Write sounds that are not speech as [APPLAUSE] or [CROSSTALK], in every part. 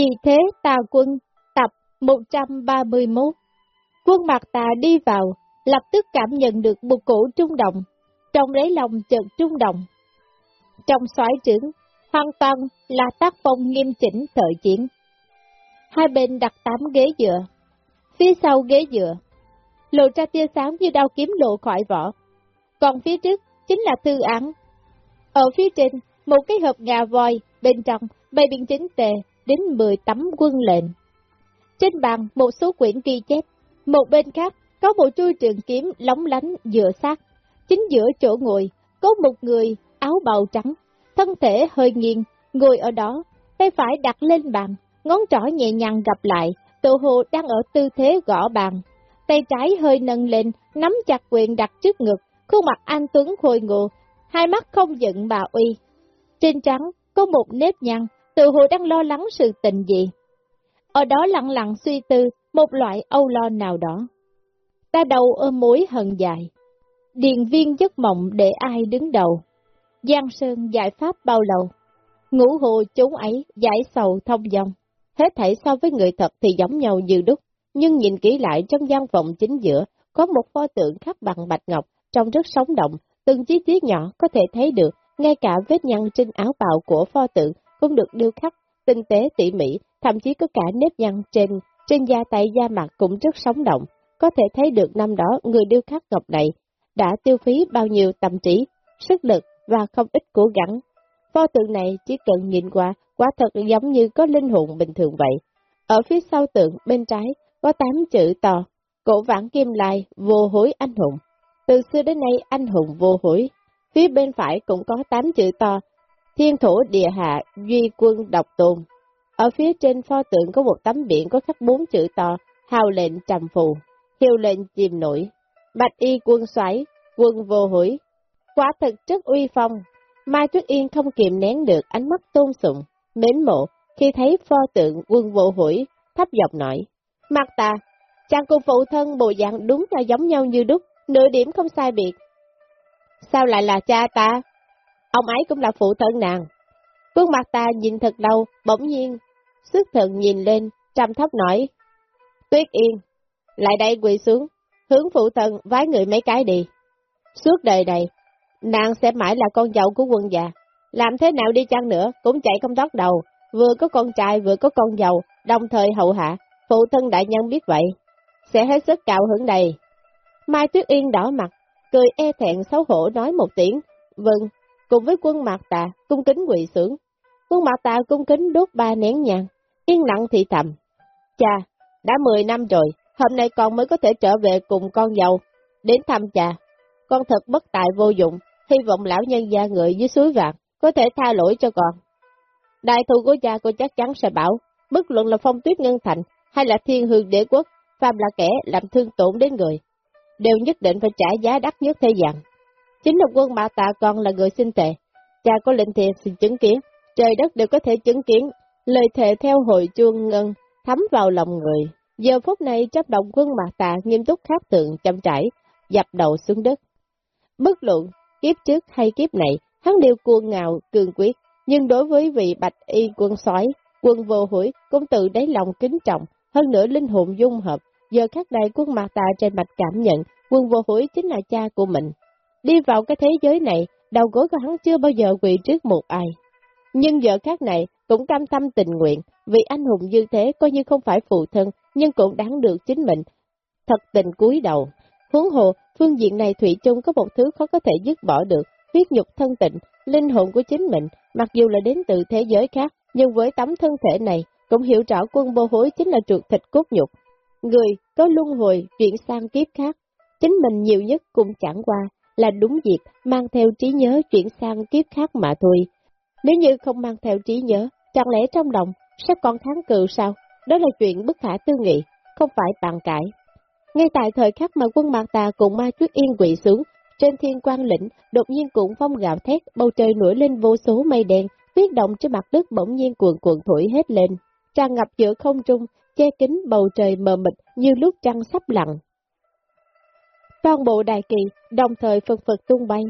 Vì thế tà quân, tập 131. Quân mặt tà đi vào, lập tức cảm nhận được một cổ trung động, trong lấy lòng chợt trung động. Trong xoáy trưởng, hoàn toàn là tác phong nghiêm chỉnh thời chiến. Hai bên đặt tám ghế dựa, phía sau ghế dựa, lộ ra tia sáng như đao kiếm lộ khỏi vỏ. Còn phía trước chính là thư án. Ở phía trên, một cái hộp ngà voi, bên trong bày biện chính tề đến 10 tấm quân lệnh. Trên bàn một số quyển ghi chép, một bên khác có một chui trường kiếm lóng lánh dựa sát. Chính giữa chỗ ngồi, có một người áo bào trắng, thân thể hơi nghiêng, ngồi ở đó, tay phải đặt lên bàn, ngón trỏ nhẹ nhàng gặp lại, tự hồ đang ở tư thế gõ bàn. Tay trái hơi nâng lên, nắm chặt quyền đặt trước ngực, khuôn mặt anh Tuấn khôi ngộ, hai mắt không giận bà uy. Trên trắng có một nếp nhăn, tự hồ đang lo lắng sự tình gì. Ở đó lặng lặng suy tư một loại âu lo nào đó. Ta đầu ôm mối hận dài. Điền viên giấc mộng để ai đứng đầu. Giang Sơn giải pháp bao lâu? Ngũ hồ chúng ấy giải sầu thông dòng. Hết thảy so với người thật thì giống nhau như đúc, nhưng nhìn kỹ lại trong gian phòng chính giữa, có một pho tượng khắc bằng bạch ngọc, trông rất sống động, từng chi tiết nhỏ có thể thấy được, ngay cả vết nhăn trên áo bào của pho tượng cũng được điêu khắc, tinh tế tỉ mỉ, thậm chí có cả nếp nhăn trên, trên da tay da mặt cũng rất sống động. Có thể thấy được năm đó người điêu khắc ngọc này đã tiêu phí bao nhiêu tâm trí, sức lực và không ít cố gắng. Pho tượng này chỉ cần nhìn qua, quả thật giống như có linh hồn bình thường vậy. Ở phía sau tượng bên trái có tám chữ to, cổ vãn kim lai, vô hối anh hùng. Từ xưa đến nay anh hùng vô hối. Phía bên phải cũng có tám chữ to, thiên thổ địa hạ, duy quân độc tôn. Ở phía trên pho tượng có một tấm biển có khắc bốn chữ to, hào lệnh trầm phù, hiệu lệnh chìm nổi, bạch y quân xoáy, quân vô hủy. Quả thực rất uy phong, Mai Tuyết Yên không kiềm nén được ánh mắt tôn sùng, mến mộ, khi thấy pho tượng quân vô hủy, thấp giọng nói. Mặt ta, chàng cùng phụ thân bộ dạng đúng là giống nhau như đúc, nửa điểm không sai biệt. Sao lại là cha ta? Ông ấy cũng là phụ thân nàng. Quân mặt ta nhìn thật lâu, bỗng nhiên, sức thần nhìn lên, trầm thấp nói. Tuyết Yên, lại đây quỳ xuống, hướng phụ thân vái người mấy cái đi. Suốt đời này, nàng sẽ mãi là con dâu của quân già. Làm thế nào đi chăng nữa, cũng chạy không thoát đầu, vừa có con trai vừa có con dâu, đồng thời hậu hạ, phụ thân đại nhân biết vậy, sẽ hết sức cạo hưởng đầy. Mai Tuyết Yên đỏ mặt, cười e thẹn xấu hổ nói một tiếng, vâng, cùng với quân mạc tà, cung kính quỳ sướng. Quân mạc tà cung kính đốt ba nén nhang, yên lặng thị thầm. Cha, đã 10 năm rồi, hôm nay con mới có thể trở về cùng con dâu, đến thăm cha. Con thật bất tài vô dụng, hy vọng lão nhân gia người dưới suối vàng có thể tha lỗi cho con. Đại thù của cha cô chắc chắn sẽ bảo, bất luận là phong tuyết ngân thành hay là thiên hương đế quốc, phàm là kẻ làm thương tổn đến người, đều nhất định phải trả giá đắt nhất thế gian. Chính là quân Mã Tạ còn là người sinh tệ, cha có lệnh thiệt xin chứng kiến, trời đất đều có thể chứng kiến, lời thề theo hội chuông ngân thấm vào lòng người. Giờ phút này chấp động quân Mã Tạ nghiêm túc khác tượng chăm trải, dập đầu xuống đất. Bất luận, kiếp trước hay kiếp này, hắn đều cuồng ngạo, cường quyết, nhưng đối với vị bạch y quân sói quân vô hủy cũng tự đáy lòng kính trọng, hơn nữa linh hồn dung hợp, giờ khắc đây quân mặt tà trên mạch cảm nhận, quân vô hủy chính là cha của mình. Đi vào cái thế giới này, đầu gối của hắn chưa bao giờ quỳ trước một ai. Nhưng giờ khác này cũng cam tâm tình nguyện, vì anh hùng như thế coi như không phải phụ thân, nhưng cũng đáng được chính mình. Thật tình cúi đầu. Huống hồ, phương diện này Thủy chung có một thứ khó có thể dứt bỏ được, huyết nhục thân tịnh, linh hồn của chính mình, mặc dù là đến từ thế giới khác, nhưng với tấm thân thể này, cũng hiểu rõ quân vô hối chính là trượt thịt cốt nhục. Người có luân hồi chuyển sang kiếp khác, chính mình nhiều nhất cũng chẳng qua là đúng việc mang theo trí nhớ chuyển sang kiếp khác mà thôi. Nếu như không mang theo trí nhớ, chẳng lẽ trong lòng sẽ còn tháng cự sao? Đó là chuyện bất khả tư nghị, không phải bàn cãi. Ngay tại thời khắc mà quân Mạc Tà cùng Ma Tuyết Yên quỵ xuống, trên thiên quan lĩnh, đột nhiên cuộn phong gạo thét, bầu trời nổi lên vô số mây đen, tuyết động trên mặt đất bỗng nhiên cuộn cuộn thổi hết lên, tràn ngập giữa không trung, che kín bầu trời mờ mịt như lúc trăng sắp lặn. Toàn bộ đại kỳ đồng thời phân phật tung bay,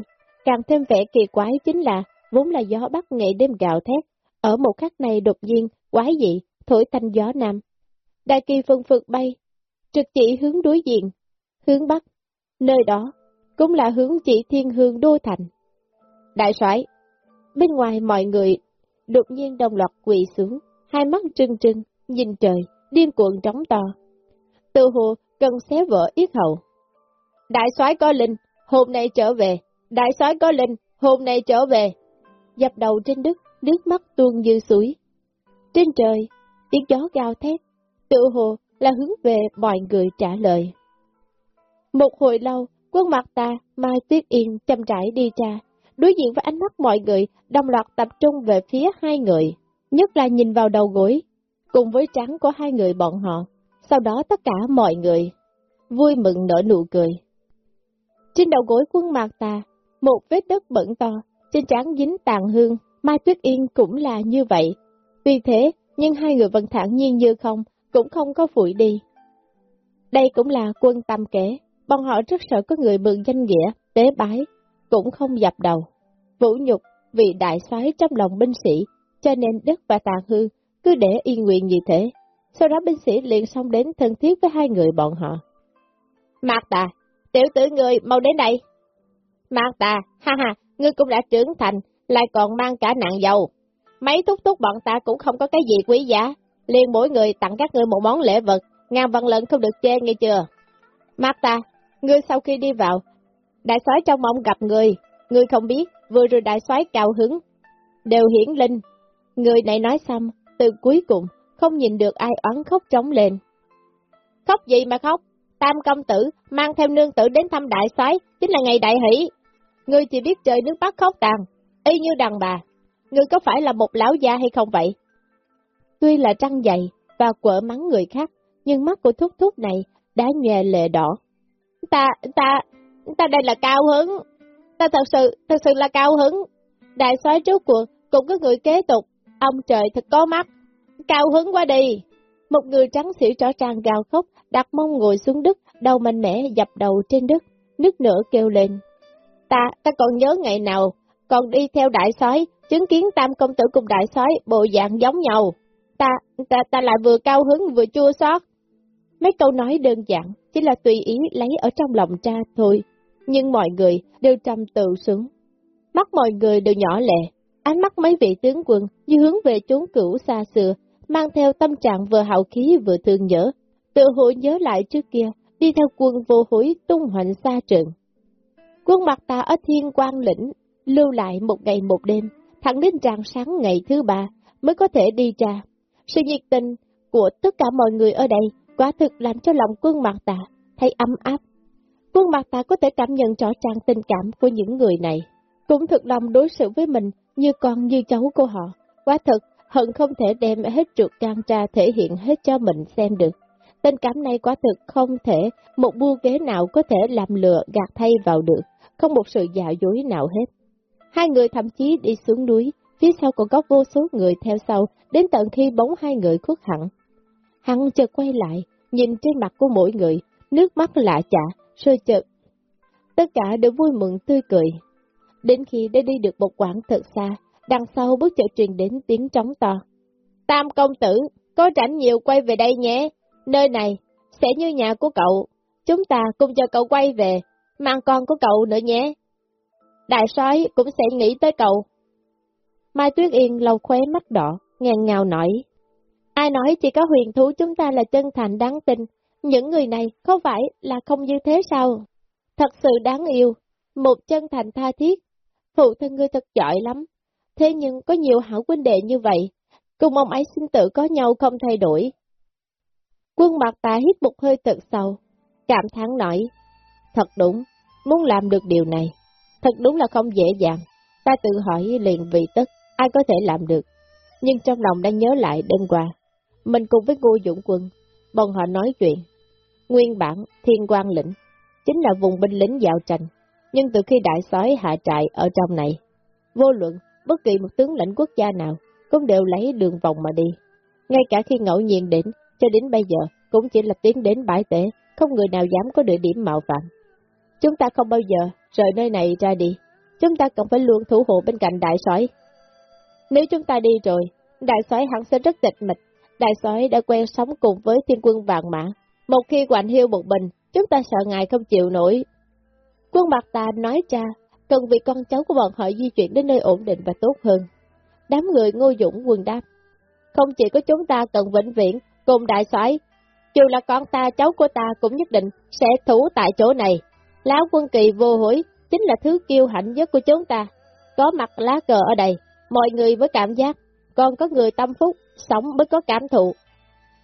càng thêm vẻ kỳ quái chính là vốn là gió bắc nghệ đêm gạo thét, ở một khắc này đột nhiên, quái dị, thổi thành gió nam. Đại kỳ phân phật bay, trực chỉ hướng đối diện, hướng bắc, nơi đó cũng là hướng chỉ thiên hương đô thành. Đại soái bên ngoài mọi người đột nhiên đồng loạt quỳ xuống, hai mắt trưng trưng, nhìn trời, điên cuồng trống to. Tự hồ cần xé vỡ yết hầu. Đại soái có linh, hôm nay trở về, đại soái có linh, hôm nay trở về. Dập đầu trên đất, nước mắt tuôn như suối. Trên trời, tiếng gió gào thét, tự hồ là hướng về mọi người trả lời. Một hồi lâu, quân mặt ta, Mai Tuyết Yên chăm trải đi ra, đối diện với ánh mắt mọi người, đồng loạt tập trung về phía hai người, nhất là nhìn vào đầu gối, cùng với trắng của hai người bọn họ. Sau đó tất cả mọi người vui mừng nở nụ cười. Trên đầu gối quân mạc tà, một vết đất bẩn to, trên trán dính tàn hương, Mai Tuyết Yên cũng là như vậy. Vì thế, nhưng hai người vẫn thản nhiên như không, cũng không có phủi đi. Đây cũng là quân tâm kể, bọn họ rất sợ có người mượn danh nghĩa, tế bái, cũng không dập đầu. Vũ nhục vì đại soái trong lòng binh sĩ, cho nên đất và tàn hương cứ để yên nguyện như thế. Sau đó binh sĩ liền xong đến thân thiết với hai người bọn họ. Mạc tà, tiểu tử người mau đến đây. Mạc ta, ha ha, ngươi cũng đã trưởng thành, lại còn mang cả nặng dầu. Mấy thúc thúc bọn ta cũng không có cái gì quý giá, liền mỗi người tặng các ngươi một món lễ vật, ngàn văn lận không được chê nghe chưa. Mạc ta, ngươi sau khi đi vào, đại soái trong mong gặp người, ngươi không biết, vừa rồi đại soái cao hứng, đều hiển linh. Người này nói xong, từ cuối cùng, không nhìn được ai oán khóc trống lên. Khóc gì mà khóc? Tam công tử mang theo nương tử đến thăm đại soái chính là ngày đại hỷ. Ngươi chỉ biết trời nước bắt khóc tàn, y như đàn bà. Ngươi có phải là một lão gia hay không vậy? Tuy là trăng dày và quở mắng người khác, nhưng mắt của thúc thúc này đã nhòe lệ đỏ. Ta, ta, ta đây là cao hứng. Ta thật sự, thật sự là cao hứng. Đại soái trước cuộc cũng có người kế tục. Ông trời thật có mắt. Cao hứng quá đi. Một người trắng xỉu trỏ tràn gào khóc, đặt mông ngồi xuống đất, đầu mạnh mẽ dập đầu trên đất, nước nở kêu lên. Ta, ta còn nhớ ngày nào, còn đi theo đại sói, chứng kiến tam công tử cùng đại sói bộ dạng giống nhau. Ta, ta, ta lại vừa cao hứng vừa chua xót. Mấy câu nói đơn giản, chỉ là tùy ý lấy ở trong lòng cha thôi, nhưng mọi người đều trầm tự sướng. Mắt mọi người đều nhỏ lệ, ánh mắt mấy vị tướng quân như hướng về chốn cửu xa xưa, mang theo tâm trạng vừa hào khí vừa thương nhớ, tự hồ nhớ lại trước kia, đi theo quân vô hối tung hoành xa trường. Quân mặt ta ở thiên quang lĩnh, lưu lại một ngày một đêm, thẳng đến rạng sáng ngày thứ ba mới có thể đi ra. Sự nhiệt tình của tất cả mọi người ở đây quả thực làm cho lòng quân mặt ta thấy ấm áp. Quân mặt ta có thể cảm nhận rõ ràng tình cảm của những người này, cũng thực lòng đối xử với mình như con như cháu của họ. quá thực, hận không thể đem hết trượt can tra thể hiện hết cho mình xem được. Tình cảm này quả thực không thể, một bu ghế nào có thể làm lừa gạt thay vào được, không một sự dạo dối nào hết. Hai người thậm chí đi xuống núi, phía sau còn có vô số người theo sau, đến tận khi bóng hai người khuất hẳn. Hắn chợt quay lại, nhìn trên mặt của mỗi người, nước mắt lạ chả, sôi chợt. Tất cả đều vui mừng tươi cười. Đến khi đã đi được một quãng thật xa, đằng sau bước chợt truyền đến tiếng trống to. Tam công tử, có rảnh nhiều quay về đây nhé, nơi này sẽ như nhà của cậu, chúng ta cùng cho cậu quay về, mang con của cậu nữa nhé. Đại soái cũng sẽ nghĩ tới cậu. Mai Tuyết Yên lâu khóe mắt đỏ, ngàn ngào nổi. Ai nói chỉ có huyền thú chúng ta là chân thành đáng tin, những người này không phải là không như thế sao? Thật sự đáng yêu, một chân thành tha thiết, phụ thân ngươi thật giỏi lắm. Thế nhưng có nhiều hảo huynh đệ như vậy, cùng ông ấy sinh tử có nhau không thay đổi. Quân mặt ta hít một hơi thật sâu, cảm thán nói, thật đúng, muốn làm được điều này, thật đúng là không dễ dàng. Ta tự hỏi liền vì tất, ai có thể làm được. Nhưng trong lòng đang nhớ lại đêm qua, mình cùng với Ngô Dũng Quân, bọn họ nói chuyện. Nguyên bản, thiên Quan lĩnh, chính là vùng binh lính giao tranh, nhưng từ khi đại Sói hạ trại ở trong này, vô luận, bất kỳ một tướng lãnh quốc gia nào, cũng đều lấy đường vòng mà đi. Ngay cả khi ngẫu nhiên đến, cho đến bây giờ, cũng chỉ là tiến đến bãi tể, không người nào dám có địa điểm mạo phạm. Chúng ta không bao giờ rời nơi này ra đi, chúng ta cần phải luôn thủ hộ bên cạnh đại sói. Nếu chúng ta đi rồi, đại sói hẳn sẽ rất tịch mịch, Đại sói đã quen sống cùng với thiên quân vàng mã. Một khi quạnh hiu một mình, chúng ta sợ ngài không chịu nổi. Quân mặt ta nói cha, cần vì con cháu của bọn họ di chuyển đến nơi ổn định và tốt hơn. Đám người ngô dũng quân đáp. Không chỉ có chúng ta cần vĩnh viễn, cùng đại soái dù là con ta, cháu của ta cũng nhất định sẽ thủ tại chỗ này. Lão quân kỳ vô hối chính là thứ kiêu hãnh nhất của chúng ta. Có mặt lá cờ ở đây, mọi người với cảm giác, còn có người tâm phúc, sống mới có cảm thụ.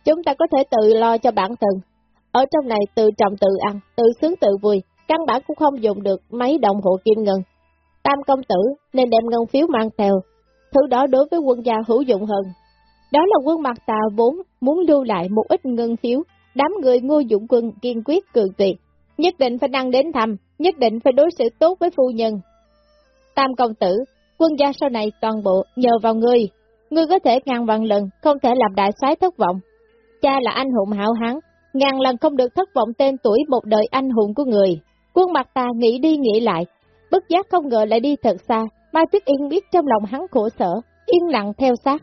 Chúng ta có thể tự lo cho bản thân. Ở trong này tự trồng tự ăn, tự sướng tự vui, căn bản cũng không dùng được mấy đồng hộ kim ngân. Tam công tử nên đem ngân phiếu mang theo, thứ đó đối với quân gia hữu dụng hơn. Đó là quân mặt tà vốn muốn lưu lại một ít ngân phiếu, đám người ngô dụng quân kiên quyết cường tuyệt, nhất định phải đăng đến thăm, nhất định phải đối xử tốt với phu nhân. Tam công tử, quân gia sau này toàn bộ nhờ vào ngươi, ngươi có thể ngàn vạn lần không thể làm đại soái thất vọng. Cha là anh hùng hảo hán, ngàn lần không được thất vọng tên tuổi một đời anh hùng của người. Quân mặt ta nghĩ đi nghĩ lại, bất giác không ngờ lại đi thật xa, Mai Tuyết Yên biết trong lòng hắn khổ sở, yên lặng theo sát.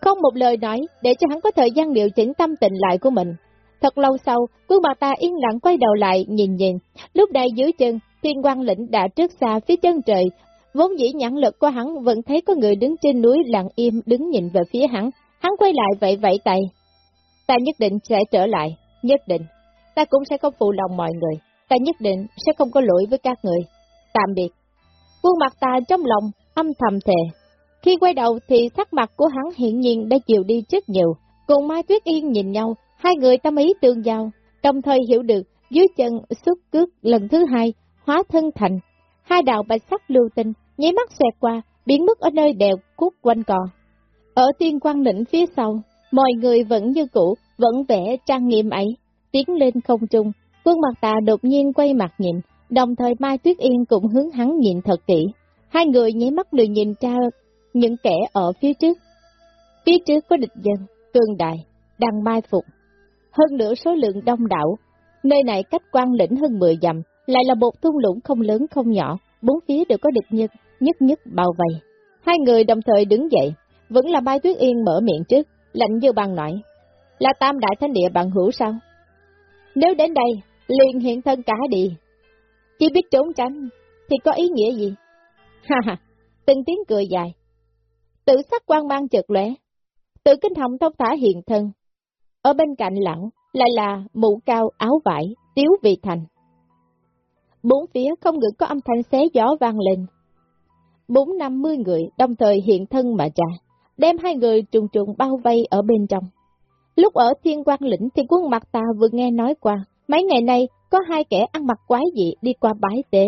Không một lời nói, để cho hắn có thời gian điều chỉnh tâm tình lại của mình. Thật lâu sau, quân bà ta yên lặng quay đầu lại, nhìn nhìn. Lúc này dưới chân, thiên quang lĩnh đã trước xa phía chân trời. Vốn dĩ nhãn lực của hắn vẫn thấy có người đứng trên núi lặng im đứng nhìn về phía hắn. Hắn quay lại vậy vậy tay. Ta nhất định sẽ trở lại, nhất định. Ta cũng sẽ không phụ lòng mọi người. Ta nhất định sẽ không có lỗi với các người. Tạm biệt. Quân mặt ta trong lòng, âm thầm thề, khi quay đầu thì sắc mặt của hắn hiện nhiên đã chịu đi rất nhiều. Cùng Mai Tuyết Yên nhìn nhau, hai người tâm ý tương giao, đồng thời hiểu được dưới chân xuất cước lần thứ hai, hóa thân thành. Hai đạo bạch sắc lưu tinh, nháy mắt xoẹt qua, biến mất ở nơi đèo cút quanh cò. Ở tiên quan lĩnh phía sau, mọi người vẫn như cũ, vẫn vẽ trang nghiêm ấy, tiến lên không trung. Quân mặt tà đột nhiên quay mặt nhìn, đồng thời Mai Tuyết Yên cũng hướng hắn nhìn thật kỹ. Hai người nháy mắt đều nhìn tra những kẻ ở phía trước. Phía trước có địch dân, cương đại, đang mai phục. Hơn nữa số lượng đông đảo, nơi này cách quan lĩnh hơn 10 dặm, lại là một thung lũng không lớn không nhỏ, bốn phía đều có địch nhân, nhất nhất bao vây. Hai người đồng thời đứng dậy, vẫn là Mai Tuyết Yên mở miệng trước, lạnh như băng nói, là tam đại thánh địa bằng hữu sao? Nếu đến đây, liền hiện thân cả đi. Chỉ biết trốn tránh, thì có ý nghĩa gì? Ha ha, từng tiếng cười dài, Tự sắc quan mang chợt lóe, tự kinh hồng thông thả hiện thân. Ở bên cạnh lặng lại là mũ cao áo vải, tiếu vị thành. Bốn phía không ngừng có âm thanh xé gió vang lên. Bốn năm mươi người đồng thời hiện thân mà ra, đem hai người trùng trùng bao vây ở bên trong. Lúc ở thiên quan lĩnh thì quân mặt ta vừa nghe nói qua, mấy ngày nay có hai kẻ ăn mặc quái dị đi qua bãi tế.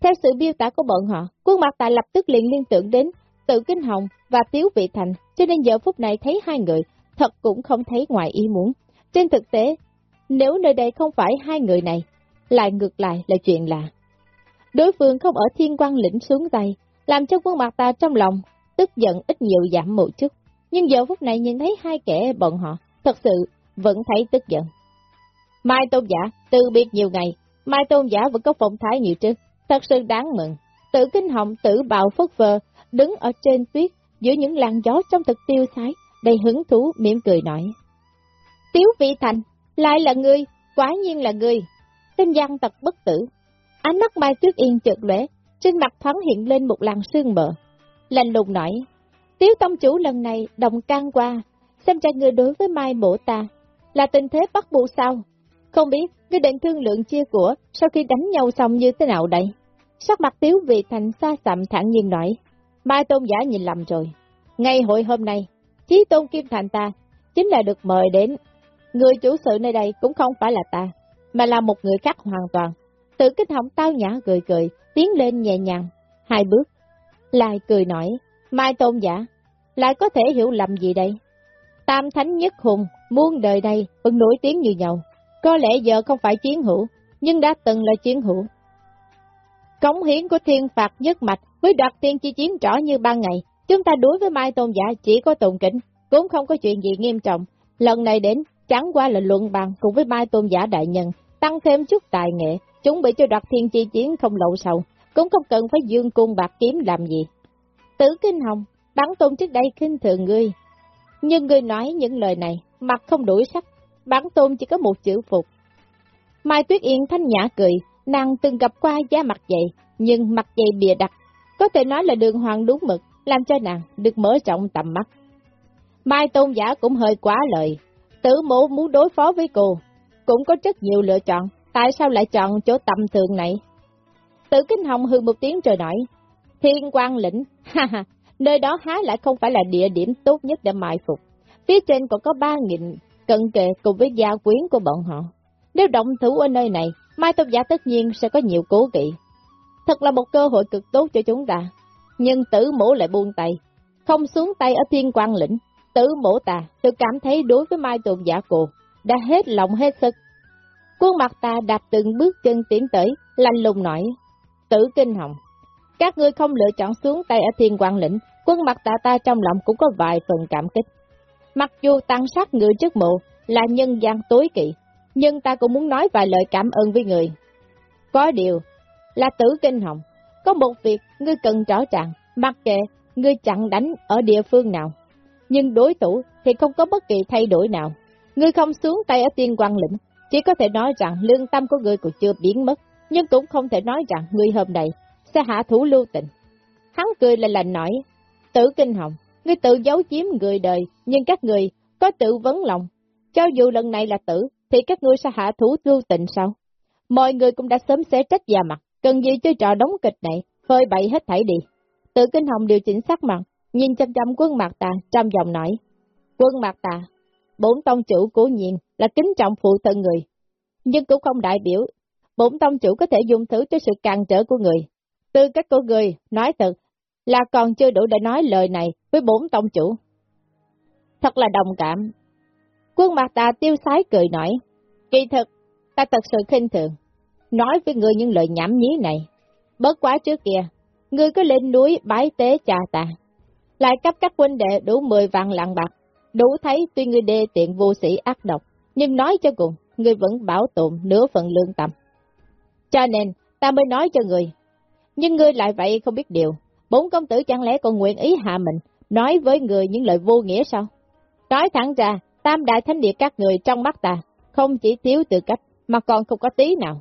Theo sự biêu tả của bọn họ, quân mặt ta lập tức liền liên tưởng đến tự kinh hồng và tiếu vị thành, cho nên giờ phút này thấy hai người, thật cũng không thấy ngoài ý muốn. Trên thực tế, nếu nơi đây không phải hai người này, lại ngược lại là chuyện lạ. Đối phương không ở thiên quan lĩnh xuống tay, làm cho quân mặt ta trong lòng, tức giận ít nhiều giảm một chút. Nhưng giờ phút này nhìn thấy hai kẻ bọn họ, thật sự vẫn thấy tức giận. Mai Tôn Giả, từ biệt nhiều ngày, Mai Tôn Giả vẫn có phong thái nhiều chứ, thật sự đáng mừng. Tự kinh hồng, tự bào phất phơ, đứng ở trên tuyết, giữa những làn gió trong thực tiêu sái, đầy hứng thú, mỉm cười nói. Tiếu vị thành, lại là ngươi, quả nhiên là ngươi. Tên gian tật bất tử. Ánh mắt Mai Tuyết Yên chợt lóe, trên mặt thoáng hiện lên một làn sương mờ. Lạnh lùng nói, Tiếu tông chủ lần này đồng can qua, xem ra ngươi đối với Mai bổ ta, là tình thế bắt buộc sao? Không biết, ngươi định thương lượng chia của sau khi đánh nhau xong như thế nào đây? Sắc mặt Tiếu Vị Thành xa xạm thẳng nhiên nói, Mai Tôn giả nhìn lầm rồi. Ngay hội hôm nay, Chí Tôn Kim Thành ta chính là được mời đến. Người chủ sự nơi đây cũng không phải là ta, mà là một người khác hoàn toàn. Tự kích hỏng tao nhã cười cười, tiến lên nhẹ nhàng, hai bước. Lại cười nói, Mai Tôn giả, lại có thể hiểu lầm gì đây? Tam Thánh Nhất Hùng, muôn đời đây vẫn nổi tiếng như nhau. Có lẽ giờ không phải chiến hữu, nhưng đã từng là chiến hữu. Cống hiến của thiên phạt nhất mạch với đoạt tiên chi chiến rõ như ban ngày, chúng ta đối với Mai Tôn Giả chỉ có tụng kính, cũng không có chuyện gì nghiêm trọng. Lần này đến, chẳng qua là luận bàn cùng với Mai Tôn Giả đại nhân, tăng thêm chút tài nghệ, chuẩn bị cho đoạt thiên chi chiến không lậu sầu, cũng không cần phải dương cung bạc kiếm làm gì. Tử Kinh Hồng, bắn tôn trước đây khinh thường ngươi. Nhưng người nói những lời này, mặt không đuổi sắc, bản tôn chỉ có một chữ phục. Mai Tuyết Yên thanh nhã cười, nàng từng gặp qua da mặt dày, nhưng mặt dày bìa đặt, có thể nói là đường hoàng đúng mực, làm cho nàng được mở rộng tầm mắt. Mai Tôn giả cũng hơi quá lời, tử mộ muốn đối phó với cô, cũng có rất nhiều lựa chọn, tại sao lại chọn chỗ tầm thường này? Tử Kinh Hồng hư một tiếng trời nổi, thiên quang lĩnh, [LAUGHS] ha ha, nơi đó há lại không phải là địa điểm tốt nhất để mai phục. Phía trên còn có ba nghìn cận kề cùng với gia quyến của bọn họ. Nếu động thủ ở nơi này, Mai Tôn Giả tất nhiên sẽ có nhiều cố kỵ. Thật là một cơ hội cực tốt cho chúng ta. Nhưng tử mổ lại buông tay, không xuống tay ở thiên quan lĩnh. Tử mổ ta, tôi cảm thấy đối với Mai Tôn Giả cô, đã hết lòng hết sức. Quân mặt ta đạp từng bước chân tiến tới, lanh lùng nói, tử kinh hồng. Các ngươi không lựa chọn xuống tay ở thiên quan lĩnh, quân mặt ta ta trong lòng cũng có vài phần cảm kích. Mặc dù tăng sát người trước mộ là nhân gian tối kỵ, nhưng ta cũng muốn nói vài lời cảm ơn với người. Có điều, là tử kinh hồng, có một việc ngươi cần rõ ràng, mặc kệ ngươi chặn đánh ở địa phương nào. Nhưng đối thủ thì không có bất kỳ thay đổi nào. Ngươi không xuống tay ở tiên quan lĩnh, chỉ có thể nói rằng lương tâm của ngươi cũng chưa biến mất, nhưng cũng không thể nói rằng ngươi hôm nay sẽ hạ thủ lưu tình. Hắn cười là lành nói, tử kinh hồng, ngươi tự giấu chiếm người đời, nhưng các người có tự vấn lòng. Cho dù lần này là tử, thì các ngươi sẽ hạ thủ lưu tình sao? Mọi người cũng đã sớm xé trách già mặt, cần gì chơi trò đóng kịch này, phơi bậy hết thảy đi. Tự kinh hồng điều chỉnh sắc mặt, nhìn chăm chăm quân mặt tà, trăm dòng nói. Quân mặt tà, bốn tông chủ cố nhiên là kính trọng phụ thân người, nhưng cũng không đại biểu, bốn tông chủ có thể dùng thứ cho sự càng trở của người. Từ các cô người, nói thật, là còn chưa đủ để nói lời này với bốn tông chủ. Thật là đồng cảm. Quân mặt tà tiêu sái cười nói, kỳ thực, ta thật sự khinh thường, nói với người những lời nhảm nhí này. Bớt quá trước kia, ngươi có lên núi bái tế cha ta, lại cấp các huynh đệ đủ 10 vạn lạng bạc, đủ thấy tuy ngươi đê tiện vô sĩ ác độc, nhưng nói cho cùng, ngươi vẫn bảo tồn nửa phần lương tâm. Cho nên, ta mới nói cho ngươi, nhưng ngươi lại vậy không biết điều, bốn công tử chẳng lẽ còn nguyện ý hạ mình, nói với người những lời vô nghĩa sao? Nói thẳng ra, tam đại thánh địa các người trong mắt ta, không chỉ thiếu tư cách, mà còn không có tí nào.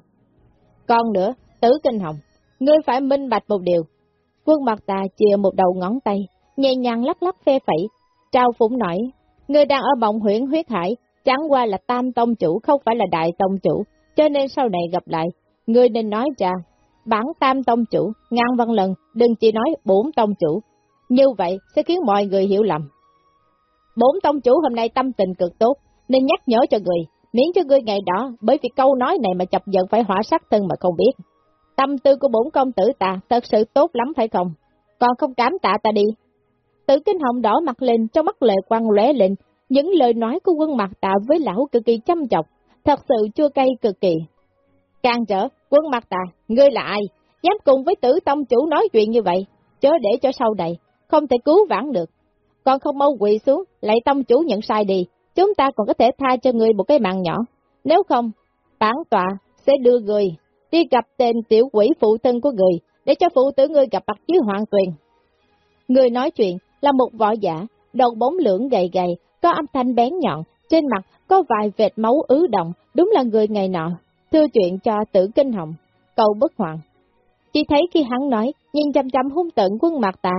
Còn nữa, tử kinh hồng, ngươi phải minh bạch một điều. Quân mặt ta chìa một đầu ngón tay, nhẹ nhàng lắc lắc phe phẩy, trao phủng nổi. Ngươi đang ở mộng huyện huyết hải, chẳng qua là tam tông chủ không phải là đại tông chủ, cho nên sau này gặp lại, ngươi nên nói ra, bản tam tông chủ, ngàn văn lần, đừng chỉ nói bốn tông chủ. Như vậy sẽ khiến mọi người hiểu lầm. Bốn tông chủ hôm nay tâm tình cực tốt, nên nhắc nhở cho người, miễn cho người ngày đó, bởi vì câu nói này mà chọc giận phải hỏa sát thân mà không biết. Tâm tư của bốn công tử ta thật sự tốt lắm phải không? Còn không cảm tạ ta đi. Tử kinh hồng đỏ mặt lên, trong mắt lệ quăng lóe lên, những lời nói của quân mặt tạ với lão cực kỳ chăm chọc, thật sự chua cay cực kỳ. Càng trở, quân mặt ta, ngươi là ai? Dám cùng với tử tông chủ nói chuyện như vậy, chớ để cho sau này, không thể cứu vãn được. Còn không mau quỳ xuống, lại tông chủ nhận sai đi, chúng ta còn có thể tha cho ngươi một cái mạng nhỏ. Nếu không, bản tọa sẽ đưa người đi gặp tên tiểu quỷ phụ thân của người, để cho phụ tử ngươi gặp mặt với hoàng tuyền. Người nói chuyện là một võ giả, đầu bóng lưỡng gầy gầy, có âm thanh bén nhọn, trên mặt có vài vệt máu ứ động, đúng là người ngày nọ, thưa chuyện cho tử kinh hồng, cầu bất hoàng. Chỉ thấy khi hắn nói, nhìn chăm chăm hung tận quân mặt tà,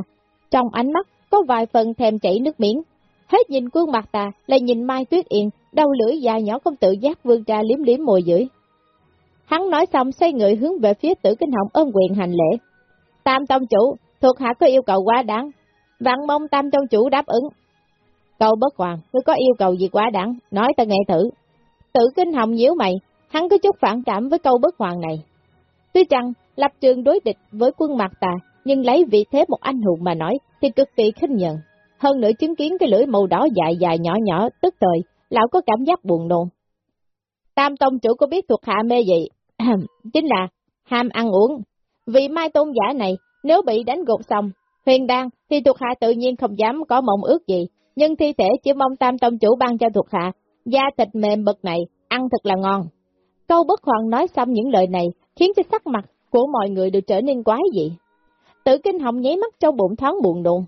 trong ánh mắt có vài phần thèm chảy nước miếng. Hết nhìn quân mặt tà, lại nhìn Mai Tuyết Yên, đầu lưỡi dài nhỏ không tự giác vươn ra liếm liếm môi dưới. Hắn nói xong xoay người hướng về phía tử kinh hồng ôm quyền hành lễ. Tam tông chủ, thuộc hạ có yêu cầu quá đáng. Vạn mong tam tông chủ đáp ứng. Cầu bất hoàng, ngươi có yêu cầu gì quá đáng, nói ta nghe thử. Tử kinh hồng nhíu mày, hắn có chút phản cảm với câu bất hoàng này. Tuy rằng, lập trường đối địch với quân mạc tà, nhưng lấy vị thế một anh hùng mà nói, thì cực kỳ khinh nhận. Hơn nữa chứng kiến cái lưỡi màu đỏ dài dài nhỏ nhỏ, tức thời, lão có cảm giác buồn nôn. Tam tông chủ có biết thuộc hạ mê gì? Chính là ham ăn uống. vị mai tôn giả này, nếu bị đánh gục xong, huyền đan, thì thuộc hạ tự nhiên không dám có mộng ước gì, nhưng thi thể chỉ mong tam tông chủ ban cho thuộc hạ, da thịt mềm bực này, ăn thật là ngon. Câu bất hoàng nói xong những lời này, khiến cho sắc mặt của mọi người đều trở nên quái dị. Tử kinh hồng nháy mắt trong bụng thoáng buồn nôn.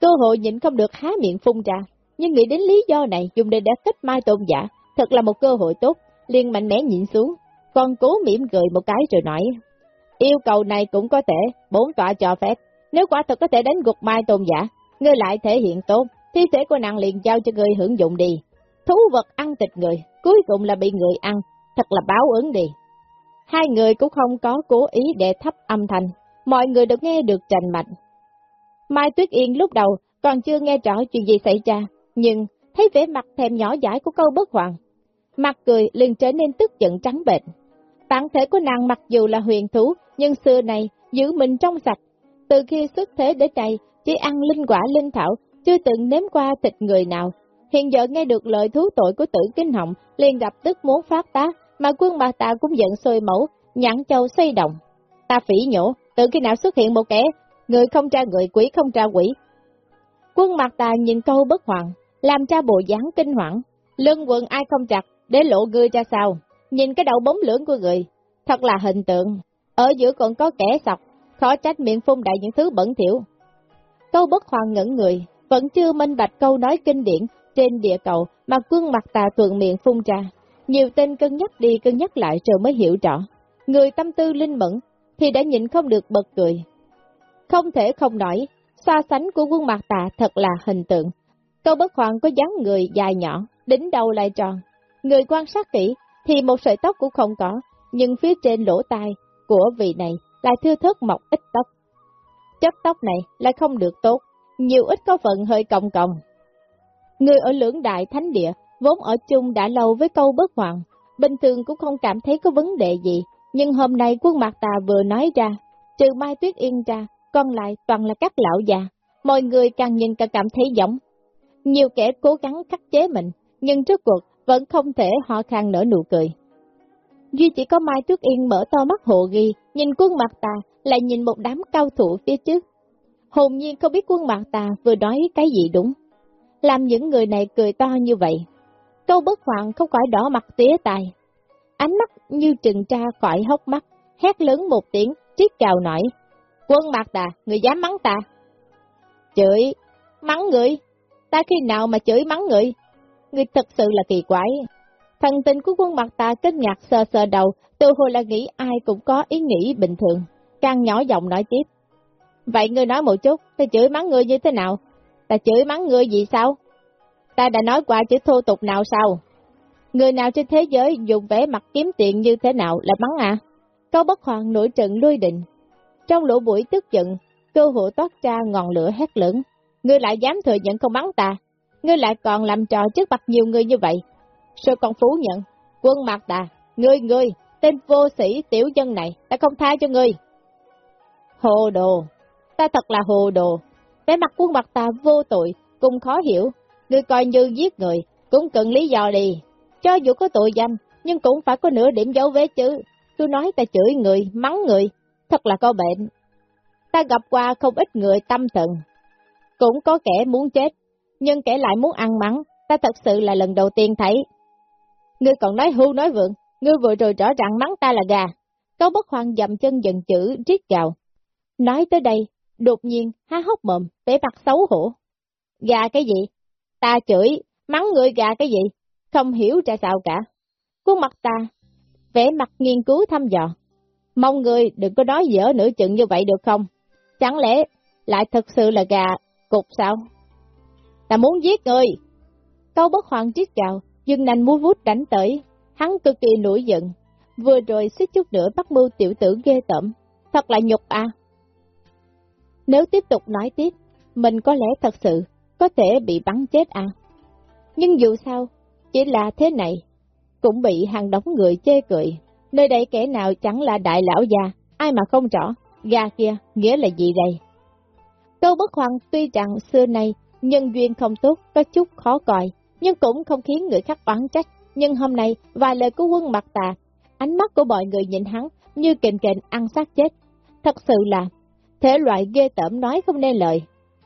Cơ hội nhịn không được há miệng phun ra, nhưng nghĩ đến lý do này dùng để đả kích Mai Tôn giả, thật là một cơ hội tốt, liền mạnh mẽ nhịn xuống, còn cố mỉm cười một cái rồi nói, yêu cầu này cũng có thể, bốn tọa cho phép, nếu quả thật có thể đánh gục Mai Tôn giả, ngươi lại thể hiện tốt, thi thể của nàng liền giao cho ngươi hưởng dụng đi. Thú vật ăn thịt người, cuối cùng là bị người ăn, thật là báo ứng đi. Hai người cũng không có cố ý để thấp âm thanh, mọi người đều nghe được trành mạch. Mai Tuyết Yên lúc đầu còn chưa nghe rõ chuyện gì xảy ra, nhưng thấy vẻ mặt thèm nhỏ dãi của câu bất hoàng. Mặt cười liền trở nên tức giận trắng bệnh. Bản thể của nàng mặc dù là huyền thú, nhưng xưa này giữ mình trong sạch. Từ khi xuất thế đến đây, chỉ ăn linh quả linh thảo, chưa từng nếm qua thịt người nào. Hiện giờ nghe được lời thú tội của tử kinh họng, liền gặp tức muốn phát tá, mà quân bà ta cũng giận sôi mẫu, nhãn châu xây động. Ta phỉ nhổ, từ khi nào xuất hiện một kẻ, người không tra người quỷ không tra quỷ. Quân mặt ta nhìn câu bất hoàng, làm cha bộ dáng kinh hoảng, lưng quần ai không chặt, để lộ gươi ra sao, nhìn cái đầu bóng lưỡng của người, thật là hình tượng, ở giữa còn có kẻ sọc, khó trách miệng phun đại những thứ bẩn thỉu. Câu bất hoàng ngẩn người, vẫn chưa minh bạch câu nói kinh điển trên địa cầu mà quân mặt tà thuận miệng phun ra. Nhiều tên cân nhắc đi cân nhắc lại rồi mới hiểu rõ. Người tâm tư linh mẫn thì đã nhịn không được bật cười. Không thể không nói, so sánh của quân mặt tà thật là hình tượng. Câu bất hoàng có dáng người dài nhỏ, đỉnh đầu lại tròn. Người quan sát kỹ thì một sợi tóc cũng không có, nhưng phía trên lỗ tai của vị này lại thưa thớt mọc ít tóc. Chất tóc này lại không được tốt, nhiều ít có phần hơi còng còng. Người ở lưỡng đại thánh địa, vốn ở chung đã lâu với câu bất hoàng, bình thường cũng không cảm thấy có vấn đề gì, nhưng hôm nay quân mặt tà vừa nói ra, trừ Mai Tuyết Yên ra, còn lại toàn là các lão già, mọi người càng nhìn càng cảm thấy giống. Nhiều kẻ cố gắng khắc chế mình, nhưng trước cuộc vẫn không thể họ khang nở nụ cười. Duy chỉ có Mai Tuyết Yên mở to mắt hộ ghi, nhìn quân mặt tà, lại nhìn một đám cao thủ phía trước. Hồn nhiên không biết quân mặt tà vừa nói cái gì đúng. Làm những người này cười to như vậy. Câu bất hoàng không khỏi đỏ mặt tía tài. Ánh mắt như trừng tra khỏi hốc mắt, hét lớn một tiếng, triết cào nổi. Quân mặt tà, người dám mắng ta. Chửi, mắng người, ta khi nào mà chửi mắng người? Người thật sự là kỳ quái. Thần tình của quân mặt tà kinh ngạc sờ sờ đầu, từ hồi là nghĩ ai cũng có ý nghĩ bình thường, càng nhỏ giọng nói tiếp. Vậy ngươi nói một chút, ta chửi mắng ngươi như thế nào? Ta chửi mắng ngươi gì sao? Ta đã nói qua chữ thô tục nào sao? Người nào trên thế giới dùng vẻ mặt kiếm tiền như thế nào là mắng à? Câu bất hoàng nổi trận lui định. Trong lỗ buổi tức giận, cơ hội toát ra ngọn lửa hét lớn. Ngươi lại dám thừa nhận không mắng ta. Ngươi lại còn làm trò trước mặt nhiều người như vậy. Rồi còn phú nhận? Quân mặt ta, ngươi ngươi, tên vô sĩ tiểu dân này, ta không tha cho ngươi. Hồ đồ, ta thật là hồ đồ. Vẻ mặt quân mặt ta vô tội, cùng khó hiểu. Ngươi coi như giết người, cũng cần lý do đi. Cho dù có tội danh, nhưng cũng phải có nửa điểm dấu vết chứ. Tôi nói ta chửi người, mắng người, thật là có bệnh. Ta gặp qua không ít người tâm thần. Cũng có kẻ muốn chết, nhưng kẻ lại muốn ăn mắng, ta thật sự là lần đầu tiên thấy. Ngươi còn nói hưu nói vượng, ngươi vừa rồi rõ ràng mắng ta là gà. Câu bất hoàng dầm chân dần chữ riết gào. Nói tới đây, đột nhiên há hốc mồm, vẻ mặt xấu hổ. Gà cái gì? Ta chửi, mắng người gà cái gì? Không hiểu ra sao cả. Khuôn mặt ta, vẻ mặt nghiên cứu thăm dò. Mong người đừng có nói dở nửa chừng như vậy được không? Chẳng lẽ lại thật sự là gà cục sao? Ta muốn giết người! Câu bất hoàng triết gào, dừng nành mua vút đánh tới. Hắn cực kỳ nổi giận. Vừa rồi xích chút nữa bắt mưu tiểu tử ghê tẩm. Thật là nhục à! Nếu tiếp tục nói tiếp, mình có lẽ thật sự có thể bị bắn chết à. Nhưng dù sao, chỉ là thế này, cũng bị hàng đống người chê cười. Nơi đây kẻ nào chẳng là đại lão già, ai mà không rõ, gà kia nghĩa là gì đây? Câu bất hoàng tuy rằng xưa nay nhân duyên không tốt, có chút khó coi, nhưng cũng không khiến người khác oán trách. Nhưng hôm nay, vài lời của quân mặt tà, ánh mắt của mọi người nhìn hắn như kềnh kềnh ăn xác chết. Thật sự là thể loại ghê tởm nói không nên lời.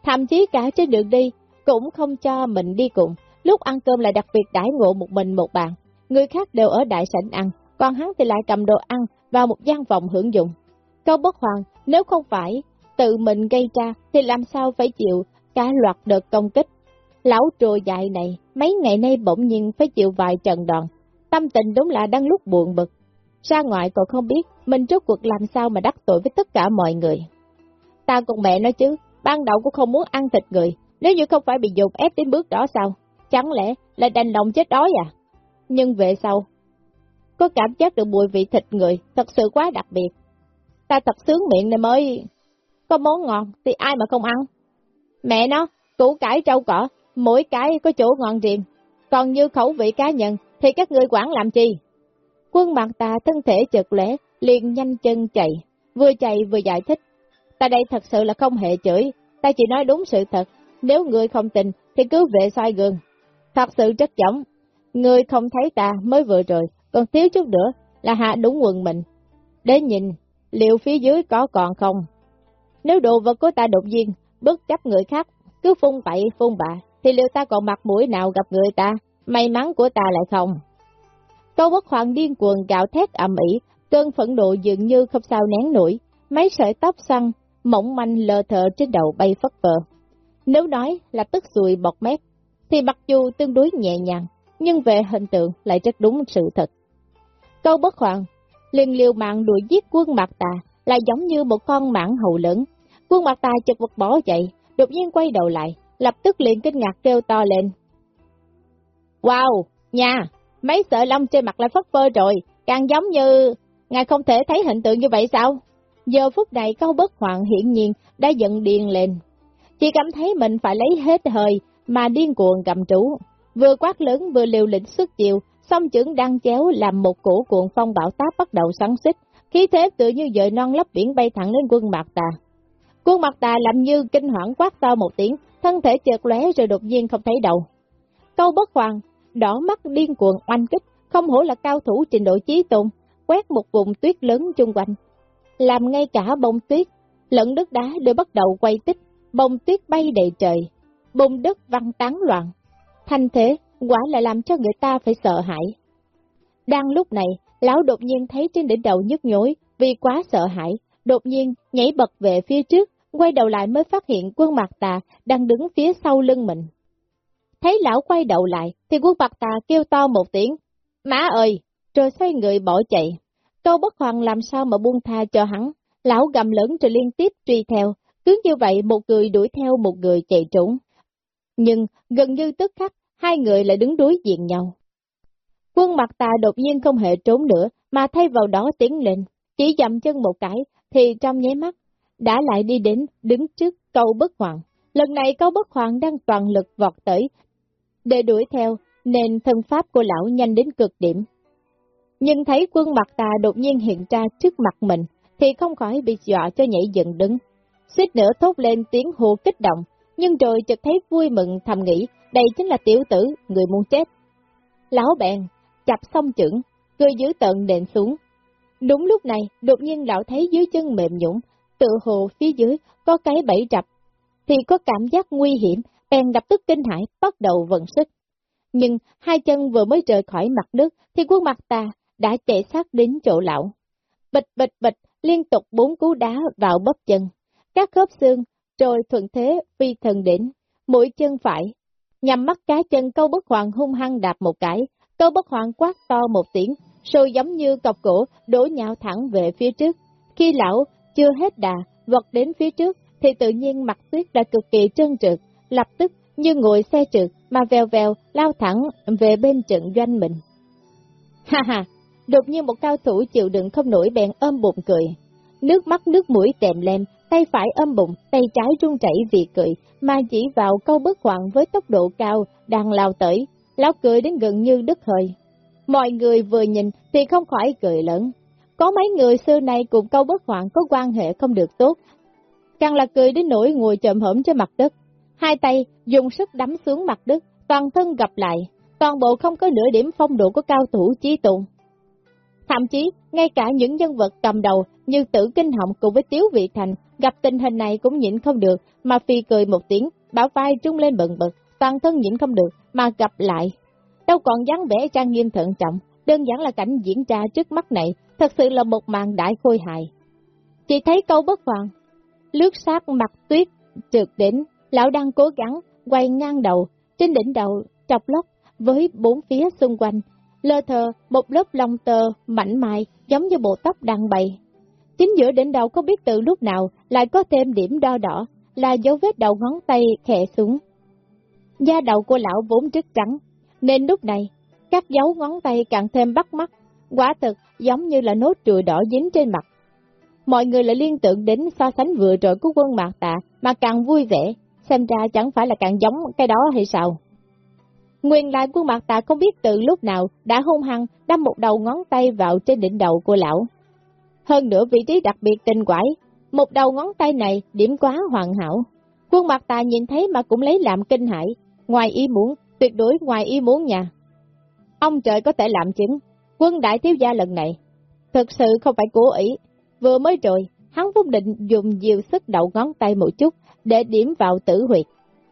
Thậm chí cả trên đường đi, cũng không cho mình đi cùng. Lúc ăn cơm lại đặc biệt đãi ngộ một mình một bàn. Người khác đều ở đại sảnh ăn, còn hắn thì lại cầm đồ ăn vào một gian phòng hưởng dụng. Câu bất hoàng, nếu không phải tự mình gây ra thì làm sao phải chịu cả loạt đợt công kích. Lão trùa dại này, mấy ngày nay bỗng nhiên phải chịu vài trận đòn. Tâm tình đúng là đang lúc buồn bực. Ra ngoại còn không biết, mình rốt cuộc làm sao mà đắc tội với tất cả mọi người. Ta cùng mẹ nói chứ, ban đầu cũng không muốn ăn thịt người, nếu như không phải bị dùng ép đến bước đó sao? Chẳng lẽ là đành lòng chết đói à? Nhưng về sau, có cảm giác được mùi vị thịt người, thật sự quá đặc biệt. Ta thật sướng miệng này mới... Có món ngon thì ai mà không ăn. Mẹ nó, củ cải trâu cỏ, mỗi cái có chỗ ngon riêng. Còn như khẩu vị cá nhân thì các ngươi quản làm chi? Quân mặt ta thân thể chợt lẽ, liền nhanh chân chạy, vừa chạy vừa giải thích. Ta đây thật sự là không hề chửi, ta chỉ nói đúng sự thật, nếu người không tin thì cứ về xoay gương. Thật sự rất giống, người không thấy ta mới vừa rồi, còn thiếu chút nữa là hạ đúng quần mình. Để nhìn, liệu phía dưới có còn không? Nếu đồ vật của ta đột nhiên, bất chấp người khác, cứ phun bậy phun bạ, thì liệu ta còn mặt mũi nào gặp người ta, may mắn của ta lại không? Câu bất hoàng điên cuồng gạo thét ầm ĩ, cơn phẫn nộ dường như không sao nén nổi, mấy sợi tóc xăng, mỏng manh lờ thờ trên đầu bay phất phơ. Nếu nói là tức sùi bọt mép, thì mặc dù tương đối nhẹ nhàng, nhưng về hình tượng lại rất đúng sự thật. Câu bất hoàng, liền liều mạng đuổi giết quân mặt tà, lại giống như một con mãng hậu lớn. Quân mặt tà chật vật bỏ chạy, đột nhiên quay đầu lại, lập tức liền kinh ngạc kêu to lên. Wow, nha, mấy sợi lông trên mặt lại phất phơ rồi, càng giống như... Ngài không thể thấy hình tượng như vậy sao? Giờ phút này câu bất hoàng hiển nhiên đã giận điên lên. Chỉ cảm thấy mình phải lấy hết hơi mà điên cuồng cầm trú. Vừa quát lớn vừa liều lĩnh xuất chiều, song chưởng đang chéo làm một cổ cuộn phong bão táp bắt đầu sắn xích, khí thế tự như dời non lấp biển bay thẳng lên quân mặt Tà. Quân mặt Tà làm như kinh hoảng quát to một tiếng, thân thể chợt lóe rồi đột nhiên không thấy đầu. Câu bất hoàng, đỏ mắt điên cuồng oanh kích, không hổ là cao thủ trình độ trí tôn, quét một vùng tuyết lớn chung quanh. Làm ngay cả bông tuyết, lẫn đất đá đều bắt đầu quay tích, bông tuyết bay đầy trời, bông đất văng tán loạn. thanh thế, quả lại làm cho người ta phải sợ hãi. Đang lúc này, lão đột nhiên thấy trên đỉnh đầu nhức nhối, vì quá sợ hãi, đột nhiên nhảy bật về phía trước, quay đầu lại mới phát hiện quân mặt tà đang đứng phía sau lưng mình. Thấy lão quay đầu lại, thì quân mặt tà kêu to một tiếng, Má ơi! Rồi xoay người bỏ chạy. Câu bất hoàng làm sao mà buông tha cho hắn, lão gầm lớn rồi liên tiếp truy theo, cứ như vậy một người đuổi theo một người chạy trốn. Nhưng gần như tức khắc, hai người lại đứng đối diện nhau. Quân mặt tà đột nhiên không hề trốn nữa, mà thay vào đó tiến lên, chỉ dậm chân một cái, thì trong nháy mắt, đã lại đi đến, đứng trước câu bất hoàng. Lần này câu bất hoàng đang toàn lực vọt tới, để đuổi theo, nên thân pháp của lão nhanh đến cực điểm. Nhưng thấy quân mặt tà đột nhiên hiện ra trước mặt mình, thì không khỏi bị dọa cho nhảy dựng đứng. Suýt nữa thốt lên tiếng hô kích động, nhưng rồi chợt thấy vui mừng thầm nghĩ, đây chính là tiểu tử, người muốn chết. Lão bèn, chập xong chưởng, cười giữ tận đền xuống. Đúng lúc này, đột nhiên lão thấy dưới chân mềm nhũng, tự hồ phía dưới có cái bẫy rập, thì có cảm giác nguy hiểm, bèn lập tức kinh hãi, bắt đầu vận sức. Nhưng hai chân vừa mới rời khỏi mặt đất, thì quân mặt ta đã chạy sát đến chỗ lão. Bịch bịch bịch, liên tục bốn cú đá vào bắp chân. Các khớp xương, rồi thuận thế phi thần đỉnh mũi chân phải. Nhằm mắt cá chân câu bất hoàng hung hăng đạp một cái, câu bất hoàng quát to một tiếng, rồi giống như cọc cổ đổ nhào thẳng về phía trước. Khi lão chưa hết đà, vọt đến phía trước, thì tự nhiên mặt tuyết đã cực kỳ trơn trượt, lập tức như ngồi xe trượt mà vèo vèo lao thẳng về bên trận doanh mình. [LAUGHS] Ha ha, đột nhiên một cao thủ chịu đựng không nổi bèn ôm bụng cười. Nước mắt nước mũi tèm lem, tay phải ôm bụng, tay trái run chảy vì cười, mà chỉ vào câu bất hoạn với tốc độ cao đang lao tới, lão cười đến gần như đứt hơi. Mọi người vừa nhìn thì không khỏi cười lớn. Có mấy người xưa nay cùng câu bất hoạn có quan hệ không được tốt, càng là cười đến nỗi ngồi chậm hổm trên mặt đất, Hai tay dùng sức đắm xuống mặt đất, toàn thân gặp lại, toàn bộ không có nửa điểm phong độ của cao thủ chí tụng. Thậm chí, ngay cả những nhân vật cầm đầu như tử kinh họng cùng với tiếu vị thành, gặp tình hình này cũng nhịn không được, mà phi cười một tiếng, bảo vai trung lên bận bật, toàn thân nhịn không được, mà gặp lại. Đâu còn dáng vẻ trang nghiêm thận trọng, đơn giản là cảnh diễn ra trước mắt này, thật sự là một màn đại khôi hài. Chỉ thấy câu bất hoàng, lướt sát mặt tuyết, trượt đỉnh Lão đang cố gắng quay ngang đầu, Trên đỉnh đầu, chọc lóc, với bốn phía xung quanh, lơ thờ một lớp lông tơ mảnh mai giống như bộ tóc đang bày. Chính giữa đỉnh đầu có biết từ lúc nào lại có thêm điểm đo đỏ, là dấu vết đầu ngón tay khẽ xuống. Da đầu của lão vốn rất trắng, nên lúc này, các dấu ngón tay càng thêm bắt mắt, quả thực giống như là nốt ruồi đỏ dính trên mặt. Mọi người lại liên tưởng đến so sánh vừa rồi của quân mạc tạ mà càng vui vẻ, xem ra chẳng phải là càng giống cái đó hay sao. Nguyên lại quân mặt tạ không biết từ lúc nào đã hung hăng đâm một đầu ngón tay vào trên đỉnh đầu của lão. Hơn nữa vị trí đặc biệt tinh quái, một đầu ngón tay này điểm quá hoàn hảo. Quân mặt tạ nhìn thấy mà cũng lấy làm kinh hãi, ngoài ý muốn, tuyệt đối ngoài ý muốn nha. Ông trời có thể làm chứng, quân đại thiếu gia lần này, thực sự không phải cố ý, vừa mới rồi, hắn vốn định dùng nhiều sức đầu ngón tay một chút để điểm vào tử huyệt.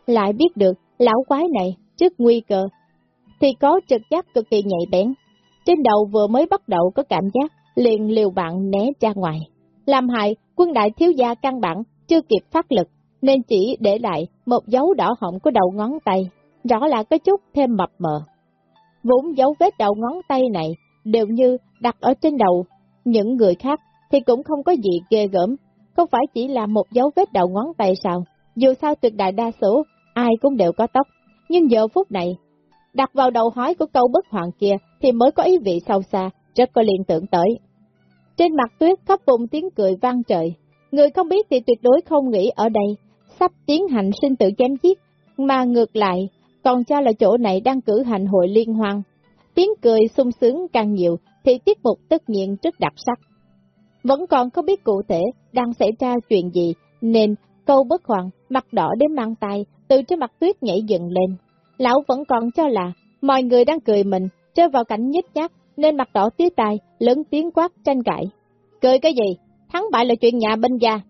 Lại biết được, lão quái này, trước nguy cơ, thì có trực giác cực kỳ nhạy bén. Trên đầu vừa mới bắt đầu có cảm giác, liền liều bạn né ra ngoài. Làm hại, quân đại thiếu gia căn bản, chưa kịp phát lực, nên chỉ để lại một dấu đỏ họng của đầu ngón tay, rõ là có chút thêm mập mờ. Vốn dấu vết đầu ngón tay này đều như đặt ở trên đầu, những người khác thì cũng không có gì ghê gớm, không phải chỉ là một dấu vết đầu ngón tay sao, dù sao tuyệt đại đa số, ai cũng đều có tóc, nhưng giờ phút này, đặt vào đầu hói của câu bất hoàng kia thì mới có ý vị sâu xa, rất có liên tưởng tới. Trên mặt tuyết khắp vùng tiếng cười vang trời, người không biết thì tuyệt đối không nghĩ ở đây, sắp tiến hành sinh tử chém giết, mà ngược lại, còn cho là chỗ này đang cử hành hội liên hoan. Tiếng cười sung sướng càng nhiều thì tiết mục tất nhiên rất đặc sắc. Vẫn còn không biết cụ thể đang xảy ra chuyện gì, nên câu bất hoàng, mặt đỏ đến mang tay, từ trên mặt tuyết nhảy dựng lên. Lão vẫn còn cho là mọi người đang cười mình, rơi vào cảnh nhích nhác, nên mặt đỏ tía tai, lớn tiếng quát tranh cãi. Cười cái gì? Thắng bại là chuyện nhà bên gia.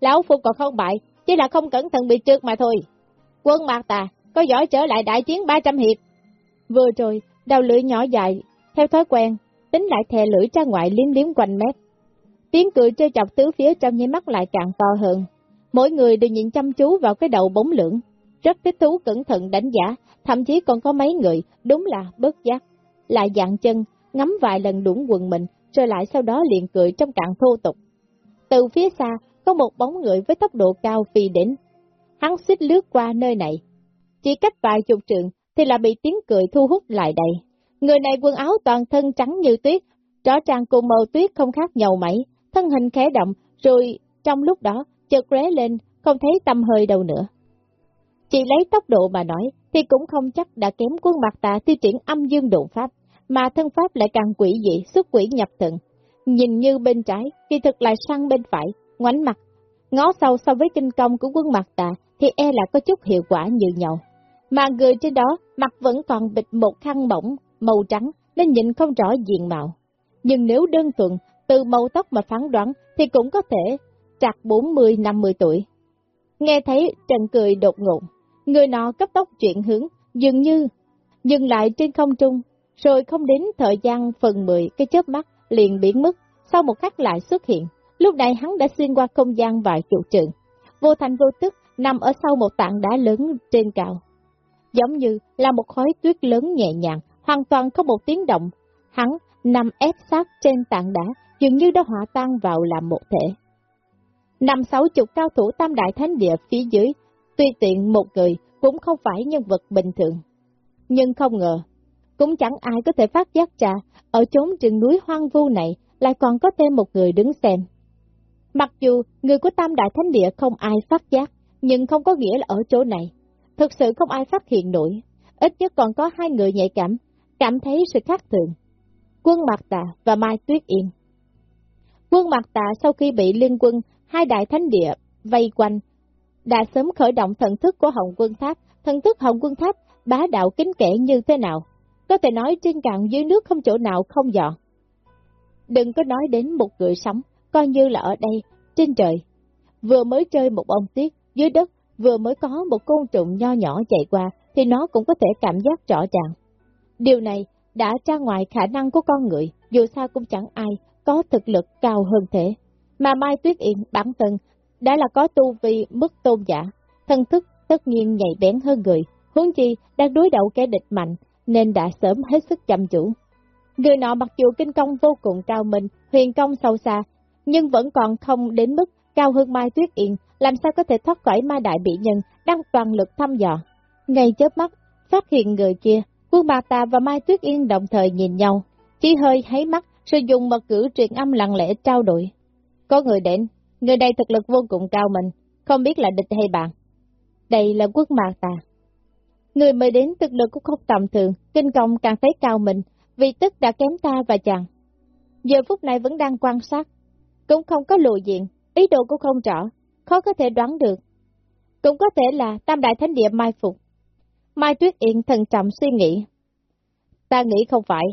Lão Phu còn không bại, chỉ là không cẩn thận bị trượt mà thôi. Quân Mạc Tà, có giỏi trở lại đại chiến 300 hiệp. Vừa rồi, đầu lưỡi nhỏ dài, theo thói quen, tính lại thè lưỡi ra ngoài liếm liếm quanh mép. Tiếng cười chơi chọc tứ phía trong nháy mắt lại càng to hơn. Mỗi người đều nhìn chăm chú vào cái đầu bóng lưỡng, rất thích thú cẩn thận đánh giá, thậm chí còn có mấy người, đúng là bớt giác. Lại dạng chân, ngắm vài lần đũng quần mình, rồi lại sau đó liền cười trong cạn thô tục. Từ phía xa, có một bóng người với tốc độ cao phi đến. Hắn xích lướt qua nơi này. Chỉ cách vài chục trượng thì là bị tiếng cười thu hút lại đây. Người này quần áo toàn thân trắng như tuyết, rõ ràng cùng màu tuyết không khác nhau mấy, thân hình khẽ động, rồi trong lúc đó chợt ré lên, không thấy tâm hơi đâu nữa. Chỉ lấy tốc độ mà nói, thì cũng không chắc đã kém quân mặt tạ thi triển âm dương độn pháp, mà thân pháp lại càng quỷ dị, xuất quỷ nhập tận Nhìn như bên trái, kỳ thực lại sang bên phải, ngoảnh mặt. Ngó sâu so với kinh công của quân mặt tạ thì e là có chút hiệu quả như nhau. Mà người trên đó, mặt vẫn còn bịt một khăn bổng màu trắng nên nhìn không rõ diện mạo. Nhưng nếu đơn thuần, từ màu tóc mà phán đoán thì cũng có thể trạc 40-50 tuổi. Nghe thấy Trần cười đột ngột, người nọ cấp tốc chuyển hướng, dường như dừng lại trên không trung, rồi không đến thời gian phần 10 cái chớp mắt liền biến mất, sau một khắc lại xuất hiện. Lúc này hắn đã xuyên qua không gian vài chục trượng, vô thành vô tức nằm ở sau một tảng đá lớn trên cao. Giống như là một khói tuyết lớn nhẹ nhàng, hoàn toàn không một tiếng động. Hắn nằm ép sát trên tảng đá, dường như đã hòa tan vào làm một thể. Năm sáu chục cao thủ tam đại thánh địa phía dưới, tuy tiện một người cũng không phải nhân vật bình thường. Nhưng không ngờ, cũng chẳng ai có thể phát giác ra, ở chốn rừng núi hoang vu này lại còn có thêm một người đứng xem. Mặc dù người của Tam Đại Thánh Địa không ai phát giác, nhưng không có nghĩa là ở chỗ này. Thực sự không ai phát hiện nổi, ít nhất còn có hai người nhạy cảm, cảm thấy sự khác thường. Quân Mạc Tà và Mai Tuyết Yên. Quân Mạc Tà sau khi bị liên quân hai đại thánh địa vây quanh, đã sớm khởi động thần thức của Hồng Quân Tháp, thần thức Hồng Quân Tháp bá đạo kính kẻ như thế nào, có thể nói trên cạn dưới nước không chỗ nào không dọn. Đừng có nói đến một người sống, coi như là ở đây, trên trời. Vừa mới chơi một ông tuyết, dưới đất, vừa mới có một côn trùng nho nhỏ chạy qua, thì nó cũng có thể cảm giác rõ ràng. Điều này đã ra ngoài khả năng của con người, dù sao cũng chẳng ai có thực lực cao hơn thế. Mà Mai Tuyết Yên bản thân đã là có tu vi mức tôn giả, thân thức tất nhiên nhạy bén hơn người, huống chi đang đối đầu kẻ địch mạnh, nên đã sớm hết sức chăm chủ. Người nọ mặc dù kinh công vô cùng cao minh, huyền công sâu xa, nhưng vẫn còn không đến mức cao hơn Mai Tuyết Yên, làm sao có thể thoát khỏi ma đại bị nhân, đang toàn lực thăm dò. Ngay chớp mắt, phát hiện người kia, quân bà ta và Mai Tuyết Yên đồng thời nhìn nhau, chỉ hơi thấy mắt, sử dụng mật cử truyền âm lặng lẽ trao đổi. Có người đến, người đây thực lực vô cùng cao mình, không biết là địch hay bạn. Đây là quốc mạc ta. Người mới đến thực lực cũng không tầm thường, kinh công càng thấy cao mình, vì tức đã kém ta và chàng. Giờ phút này vẫn đang quan sát, cũng không có lộ diện, ý đồ cũng không rõ, khó có thể đoán được. Cũng có thể là tam đại thánh địa mai phục. Mai Tuyết Yên thần trọng suy nghĩ. Ta nghĩ không phải,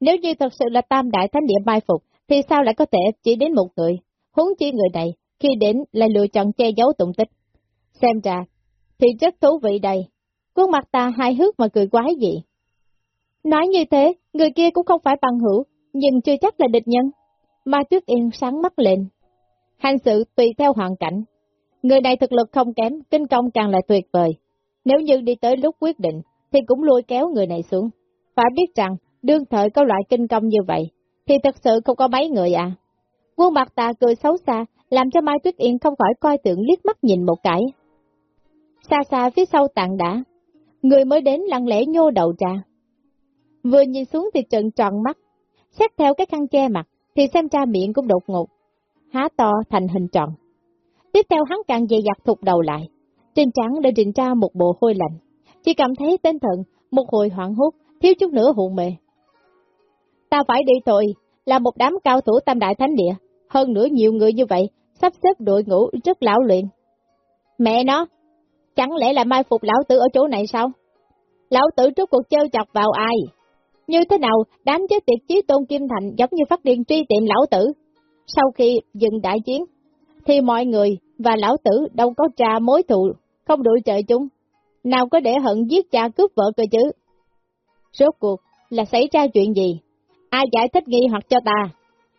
nếu như thật sự là tam đại thánh địa mai phục, thì sao lại có thể chỉ đến một người, huống chi người này, khi đến lại lựa chọn che giấu tụng tích. Xem ra, thì rất thú vị đây. Khuôn mặt ta hài hước mà cười quái dị. Nói như thế, người kia cũng không phải bằng hữu, nhưng chưa chắc là địch nhân. mà Tuyết Yên sáng mắt lên. Hành sự tùy theo hoàn cảnh. Người này thực lực không kém, kinh công càng là tuyệt vời. Nếu như đi tới lúc quyết định, thì cũng lôi kéo người này xuống. Phải biết rằng, đương thời có loại kinh công như vậy, thì thật sự không có mấy người à. Quân mặt ta cười xấu xa, làm cho Mai Tuyết Yên không khỏi coi tượng liếc mắt nhìn một cái. Xa xa phía sau tạng đã, người mới đến lặng lẽ nhô đầu ra. Vừa nhìn xuống thì trợn tròn mắt, xét theo cái khăn che mặt, thì xem ra miệng cũng đột ngột, há to thành hình tròn. Tiếp theo hắn càng dày dặt thụt đầu lại, trên trắng đã trình ra một bộ hôi lạnh, chỉ cảm thấy tên thận, một hồi hoảng hốt, thiếu chút nữa hụn mề. Ta phải đi thôi, là một đám cao thủ tam đại thánh địa, hơn nữa nhiều người như vậy, sắp xếp đội ngũ rất lão luyện. Mẹ nó, chẳng lẽ là mai phục lão tử ở chỗ này sao? Lão tử trước cuộc chơi chọc vào ai? Như thế nào, đám chết tiệt chí tôn Kim Thành giống như phát điên truy tìm lão tử. Sau khi dừng đại chiến, thì mọi người và lão tử đâu có trà mối thù, không đuổi trời chúng. Nào có để hận giết cha cướp vợ cơ chứ? Rốt cuộc là xảy ra chuyện gì? Ai giải thích nghi hoặc cho ta?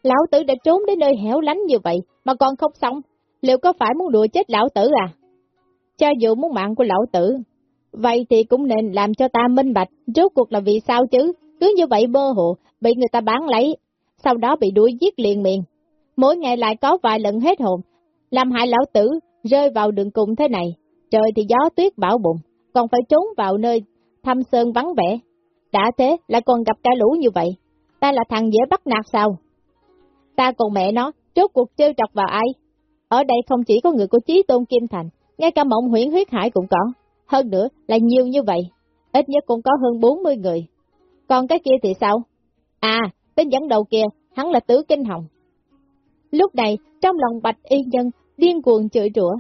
Lão tử đã trốn đến nơi hẻo lánh như vậy mà còn không xong, liệu có phải muốn đùa chết lão tử à? Cho dù muốn mạng của lão tử, vậy thì cũng nên làm cho ta minh bạch, rốt cuộc là vì sao chứ? Cứ như vậy mơ hồ, bị người ta bán lấy, sau đó bị đuổi giết liền miệng. Mỗi ngày lại có vài lần hết hồn, làm hại lão tử rơi vào đường cùng thế này. Trời thì gió tuyết bão bụng, còn phải trốn vào nơi thăm sơn vắng vẻ. Đã thế, lại còn gặp cả lũ như vậy. Ta là thằng dễ bắt nạt sao? Ta còn mẹ nó, trước cuộc trêu trọc vào ai? Ở đây không chỉ có người của Chí Tôn Kim Thành, ngay cả mộng huyễn huyết hải cũng có. Hơn nữa là nhiều như vậy, ít nhất cũng có hơn 40 người. Còn cái kia thì sao? À, tên dẫn đầu kia, hắn là Tứ Kinh Hồng. Lúc này, trong lòng Bạch Y Nhân điên cuồng chửi rủa.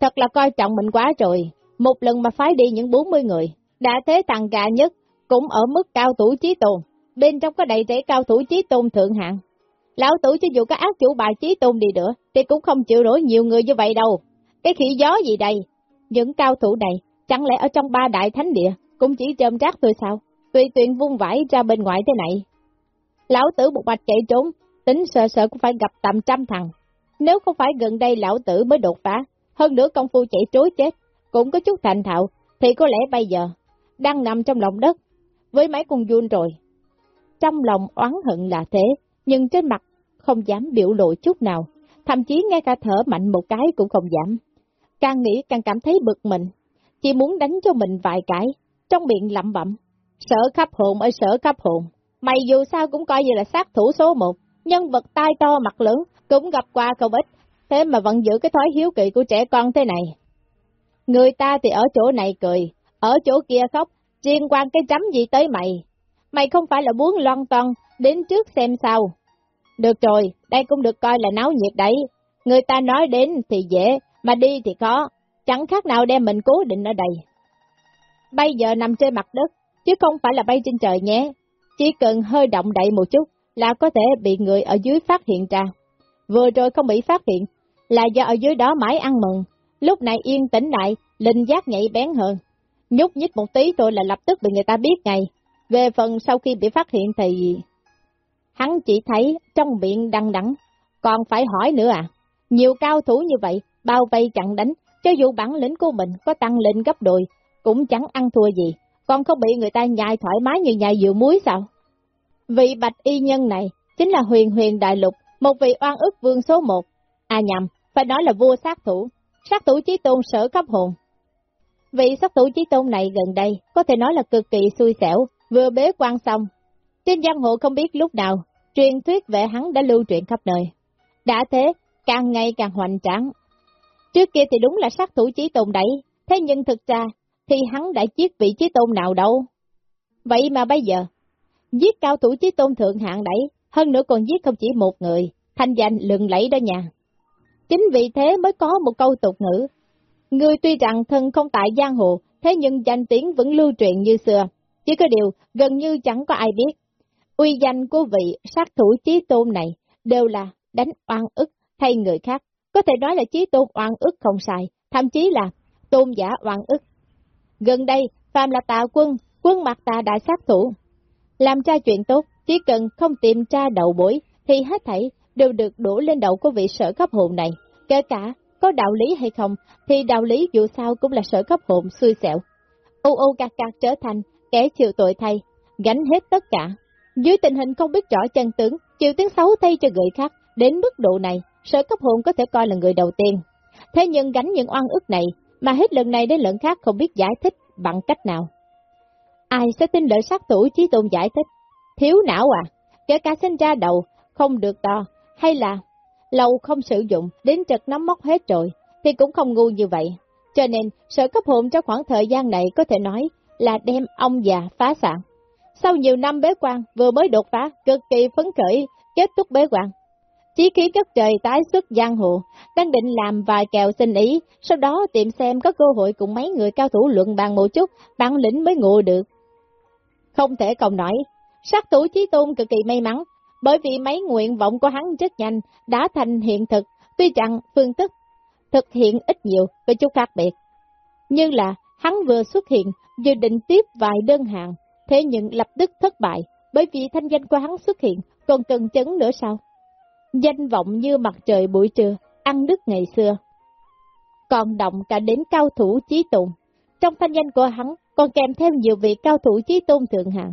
Thật là coi trọng mình quá rồi, một lần mà phái đi những 40 người, đã thế thằng gà nhất, cũng ở mức cao thủ trí tôn, bên trong có đầy rẫy cao thủ trí tôn thượng hạng. Lão tử cho dù có ác chủ bài trí tôn đi nữa, thì cũng không chịu nổi nhiều người như vậy đâu. Cái khỉ gió gì đây? Những cao thủ này, chẳng lẽ ở trong ba đại thánh địa, cũng chỉ trơm rác thôi sao? Tùy tuyện vung vãi ra bên ngoài thế này. Lão tử một bạch chạy trốn, tính sợ sợ cũng phải gặp tầm trăm thằng. Nếu không phải gần đây lão tử mới đột phá, hơn nữa công phu chạy trối chết, cũng có chút thành thạo, thì có lẽ bây giờ, đang nằm trong lòng đất, với mấy con vun rồi. Trong lòng oán hận là thế, nhưng trên mặt không dám biểu lộ chút nào, thậm chí ngay cả thở mạnh một cái cũng không dám. Càng nghĩ càng cảm thấy bực mình, chỉ muốn đánh cho mình vài cái, trong miệng lẩm bẩm. Sở khắp hồn ơi sở khắp hồn, mày dù sao cũng coi như là sát thủ số một, nhân vật tai to mặt lớn, cũng gặp qua không ít, thế mà vẫn giữ cái thói hiếu kỵ của trẻ con thế này. Người ta thì ở chỗ này cười, ở chỗ kia khóc, riêng quan cái chấm gì tới mày. Mày không phải là muốn loan toan, đến trước xem sao. Được rồi, đây cũng được coi là náo nhiệt đấy. Người ta nói đến thì dễ, mà đi thì khó, chẳng khác nào đem mình cố định ở đây. Bây giờ nằm trên mặt đất, chứ không phải là bay trên trời nhé. Chỉ cần hơi động đậy một chút là có thể bị người ở dưới phát hiện ra. Vừa rồi không bị phát hiện là do ở dưới đó mãi ăn mừng. Lúc này yên tĩnh lại, linh giác nhạy bén hơn. Nhúc nhích một tí thôi là lập tức bị người ta biết ngay. Về phần sau khi bị phát hiện thì... Hắn chỉ thấy trong miệng đăng đắng, còn phải hỏi nữa à? Nhiều cao thủ như vậy, bao vây chặn đánh, cho dù bản lĩnh của mình có tăng lên gấp đôi, cũng chẳng ăn thua gì, còn không bị người ta nhai thoải mái như nhai dừa muối sao? Vị bạch y nhân này chính là huyền huyền đại lục, một vị oan ức vương số một. À nhầm, phải nói là vua sát thủ, sát thủ chí tôn sở cấp hồn. Vị sát thủ chí tôn này gần đây, có thể nói là cực kỳ xui xẻo, vừa bế quan xong. Trên giang hồ không biết lúc nào, truyền thuyết về hắn đã lưu truyền khắp nơi. Đã thế, càng ngày càng hoành tráng. Trước kia thì đúng là sát thủ chí tôn đấy, thế nhưng thực ra, thì hắn đã giết vị chí tôn nào đâu. Vậy mà bây giờ, giết cao thủ chí tôn thượng hạng đấy, hơn nữa còn giết không chỉ một người, thanh danh lừng lẫy đó nha. Chính vì thế mới có một câu tục ngữ. Người tuy rằng thân không tại giang hồ, thế nhưng danh tiếng vẫn lưu truyền như xưa. Chỉ có điều, gần như chẳng có ai biết. Uy danh của vị sát thủ chí tôn này đều là đánh oan ức thay người khác. Có thể nói là chí tôn oan ức không sai, thậm chí là tôn giả oan ức. Gần đây, Phạm là tạo quân, quân mặt tà đại sát thủ. Làm ra chuyện tốt, chỉ cần không tìm tra đầu bối, thì hết thảy đều được đổ lên đầu của vị sở cấp hồn này. Kể cả có đạo lý hay không, thì đạo lý dù sao cũng là sở cấp hồn xui xẻo. Ô ô cạc cạc trở thành kẻ chịu tội thay, gánh hết tất cả. Dưới tình hình không biết rõ chân tướng, chịu tiếng xấu thay cho người khác, đến mức độ này, sở cấp hồn có thể coi là người đầu tiên. Thế nhưng gánh những oan ức này, mà hết lần này đến lần khác không biết giải thích bằng cách nào. Ai sẽ tin lời sát thủ trí tôn giải thích? Thiếu não à, kể cả sinh ra đầu, không được to, hay là lâu không sử dụng, đến trật nắm móc hết rồi, thì cũng không ngu như vậy. Cho nên, sở cấp hồn trong khoảng thời gian này có thể nói là đem ông già phá sản. Sau nhiều năm bế quan, vừa mới đột phá, cực kỳ phấn khởi, kết thúc bế quan. Chí khí cấp trời tái xuất giang hồ, đang định làm vài kèo xin ý, sau đó tìm xem có cơ hội cùng mấy người cao thủ luận bàn một chút, bản lĩnh mới ngộ được. Không thể không nói, sát thủ chí tôn cực kỳ may mắn, bởi vì mấy nguyện vọng của hắn rất nhanh đã thành hiện thực, tuy rằng phương thức thực hiện ít nhiều với chút khác biệt. Nhưng là hắn vừa xuất hiện, dự định tiếp vài đơn hàng, thế nhưng lập tức thất bại, bởi vì thanh danh của hắn xuất hiện, còn cần chấn nữa sao? Danh vọng như mặt trời buổi trưa, ăn đứt ngày xưa. Còn động cả đến cao thủ trí tụng, Trong thanh danh của hắn còn kèm thêm nhiều vị cao thủ trí tôn thượng hạng.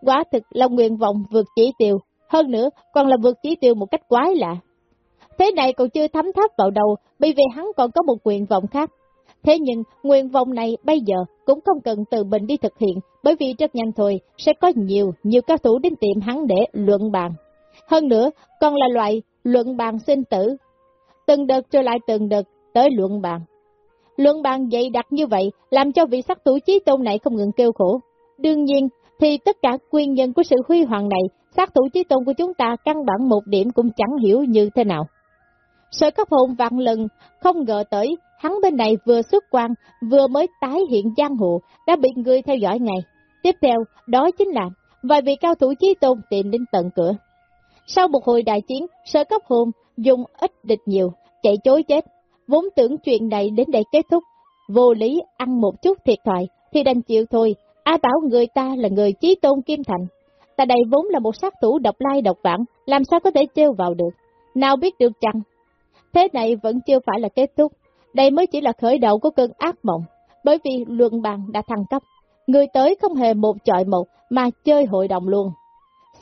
Quá thực là nguyện vọng vượt chỉ tiêu, hơn nữa còn là vượt chỉ tiêu một cách quái lạ. Thế này còn chưa thấm tháp vào đầu, bởi vì hắn còn có một nguyện vọng khác. Thế nhưng, nguyện vọng này bây giờ cũng không cần từ mình đi thực hiện, bởi vì rất nhanh thôi, sẽ có nhiều, nhiều cao thủ đến tìm hắn để luận bàn. Hơn nữa, còn là loại luận bàn sinh tử. Từng đợt trở lại từng đợt, tới luận bàn. Luận bàn dày đặc như vậy, làm cho vị sắc thủ chí tôn này không ngừng kêu khổ. Đương nhiên, thì tất cả nguyên nhân của sự huy hoàng này, sát thủ chí tôn của chúng ta căn bản một điểm cũng chẳng hiểu như thế nào. Sở cấp hồn vạn lần, không ngờ tới, hắn bên này vừa xuất quan, vừa mới tái hiện giang hồ, đã bị người theo dõi ngay Tiếp theo, đó chính là vài vị cao thủ chí tôn tìm đến tận cửa. Sau một hồi đại chiến, sở cấp hồn dùng ít địch nhiều, chạy chối chết, vốn tưởng chuyện này đến đây kết thúc, vô lý ăn một chút thiệt thoại thì đành chịu thôi, ai bảo người ta là người chí tôn kim thành. Ta đây vốn là một sát thủ độc lai độc vãng, làm sao có thể trêu vào được, nào biết được chăng? Thế này vẫn chưa phải là kết thúc, đây mới chỉ là khởi đầu của cơn ác mộng, bởi vì luận bàn đã thăng cấp, người tới không hề một chọi một mà chơi hội đồng luôn.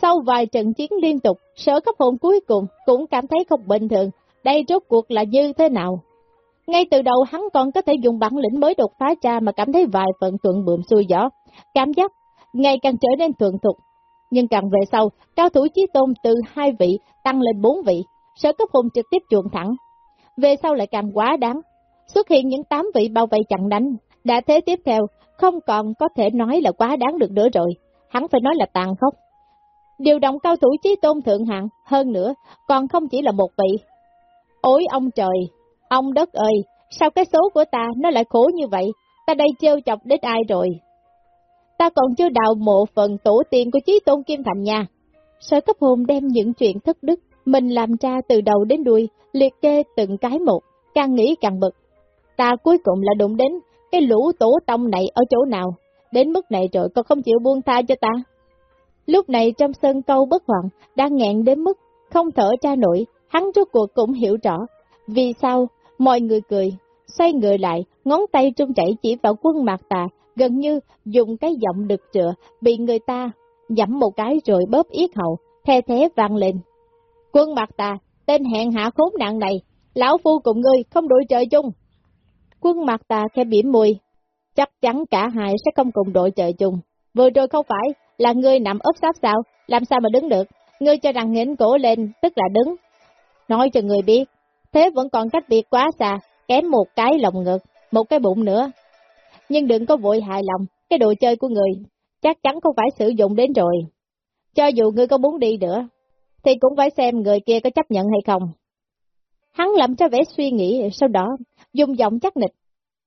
Sau vài trận chiến liên tục, sở cấp hồn cuối cùng cũng cảm thấy không bình thường, đây rốt cuộc là như thế nào? Ngay từ đầu hắn còn có thể dùng bản lĩnh mới đột phá ra mà cảm thấy vài phần thuận bượm xuôi gió, cảm giác ngày càng trở nên thuận thục. Nhưng càng về sau, cao thủ chí tôn từ hai vị tăng lên bốn vị, sở cấp hồn trực tiếp chuộng thẳng. Về sau lại càng quá đáng, xuất hiện những tám vị bao vây chặn đánh, đã thế tiếp theo, không còn có thể nói là quá đáng được nữa rồi, hắn phải nói là tàn khốc. Điều động cao thủ chí tôn thượng hạng, hơn nữa, còn không chỉ là một vị. Ôi ông trời, ông đất ơi, sao cái số của ta nó lại khổ như vậy, ta đây trêu chọc đến ai rồi? Ta còn chưa đào mộ phần tổ tiên của chí tôn Kim Thành nha. Sở cấp hồn đem những chuyện thất đức, mình làm ra từ đầu đến đuôi, liệt kê từng cái một, càng nghĩ càng bực. Ta cuối cùng là đụng đến cái lũ tổ tông này ở chỗ nào, đến mức này rồi còn không chịu buông tha cho ta. Lúc này trong sân câu bất hoàng, đang nghẹn đến mức không thở ra nổi, hắn rốt cuộc cũng hiểu rõ. Vì sao? Mọi người cười, xoay người lại, ngón tay trung chảy chỉ vào quân mạc tà, gần như dùng cái giọng đực trựa, bị người ta dẫm một cái rồi bóp yết hậu, the thế vang lên. Quân mạc tà, tên hẹn hạ khốn nạn này, lão phu cùng ngươi không đội trời chung. Quân mặt ta khẽ biểm mùi, chắc chắn cả hai sẽ không cùng đội trời chung. Vừa rồi không phải là ngươi nằm ốp sáp sao, làm sao mà đứng được, ngươi cho rằng nghỉnh cổ lên, tức là đứng. Nói cho người biết, thế vẫn còn cách biệt quá xa, kém một cái lồng ngực, một cái bụng nữa. Nhưng đừng có vội hài lòng, cái đồ chơi của người chắc chắn không phải sử dụng đến rồi. Cho dù ngươi có muốn đi nữa, thì cũng phải xem người kia có chấp nhận hay không. Hắn làm cho vẻ suy nghĩ, sau đó dung giọng chắc nịch.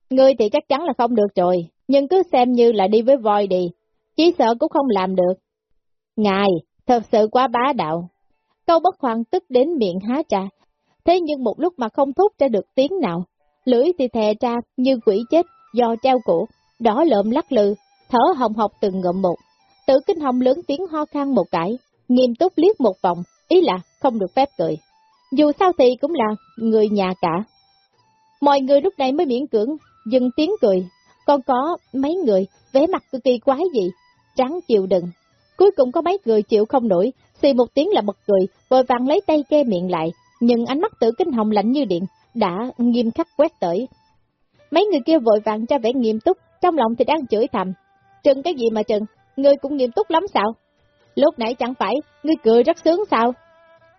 Ngươi thì chắc chắn là không được rồi, nhưng cứ xem như là đi với voi đi, chỉ sợ cũng không làm được. Ngài, thật sự quá bá đạo. Câu bất hoàng tức đến miệng há trà, thế nhưng một lúc mà không thốt ra được tiếng nào, lưỡi thì thè ra như quỷ chết do treo cổ, đỏ lợm lắc lư, thở hồng hộc từng ngậm một. Tự kinh hồng lớn tiếng ho khan một cái, nghiêm túc liếc một vòng, ý là không được phép cười. Dù sao thì cũng là người nhà cả. Mọi người lúc này mới miễn cưỡng, dừng tiếng cười, còn có mấy người vẻ mặt cực kỳ quái dị, trắng chịu đựng. Cuối cùng có mấy người chịu không nổi, xì một tiếng là bật cười, vội vàng lấy tay che miệng lại, nhưng ánh mắt tử kinh hồng lạnh như điện, đã nghiêm khắc quét tới. Mấy người kia vội vàng cho vẻ nghiêm túc, trong lòng thì đang chửi thầm. Trừng cái gì mà trừng, ngươi cũng nghiêm túc lắm sao? Lúc nãy chẳng phải, ngươi cười rất sướng sao?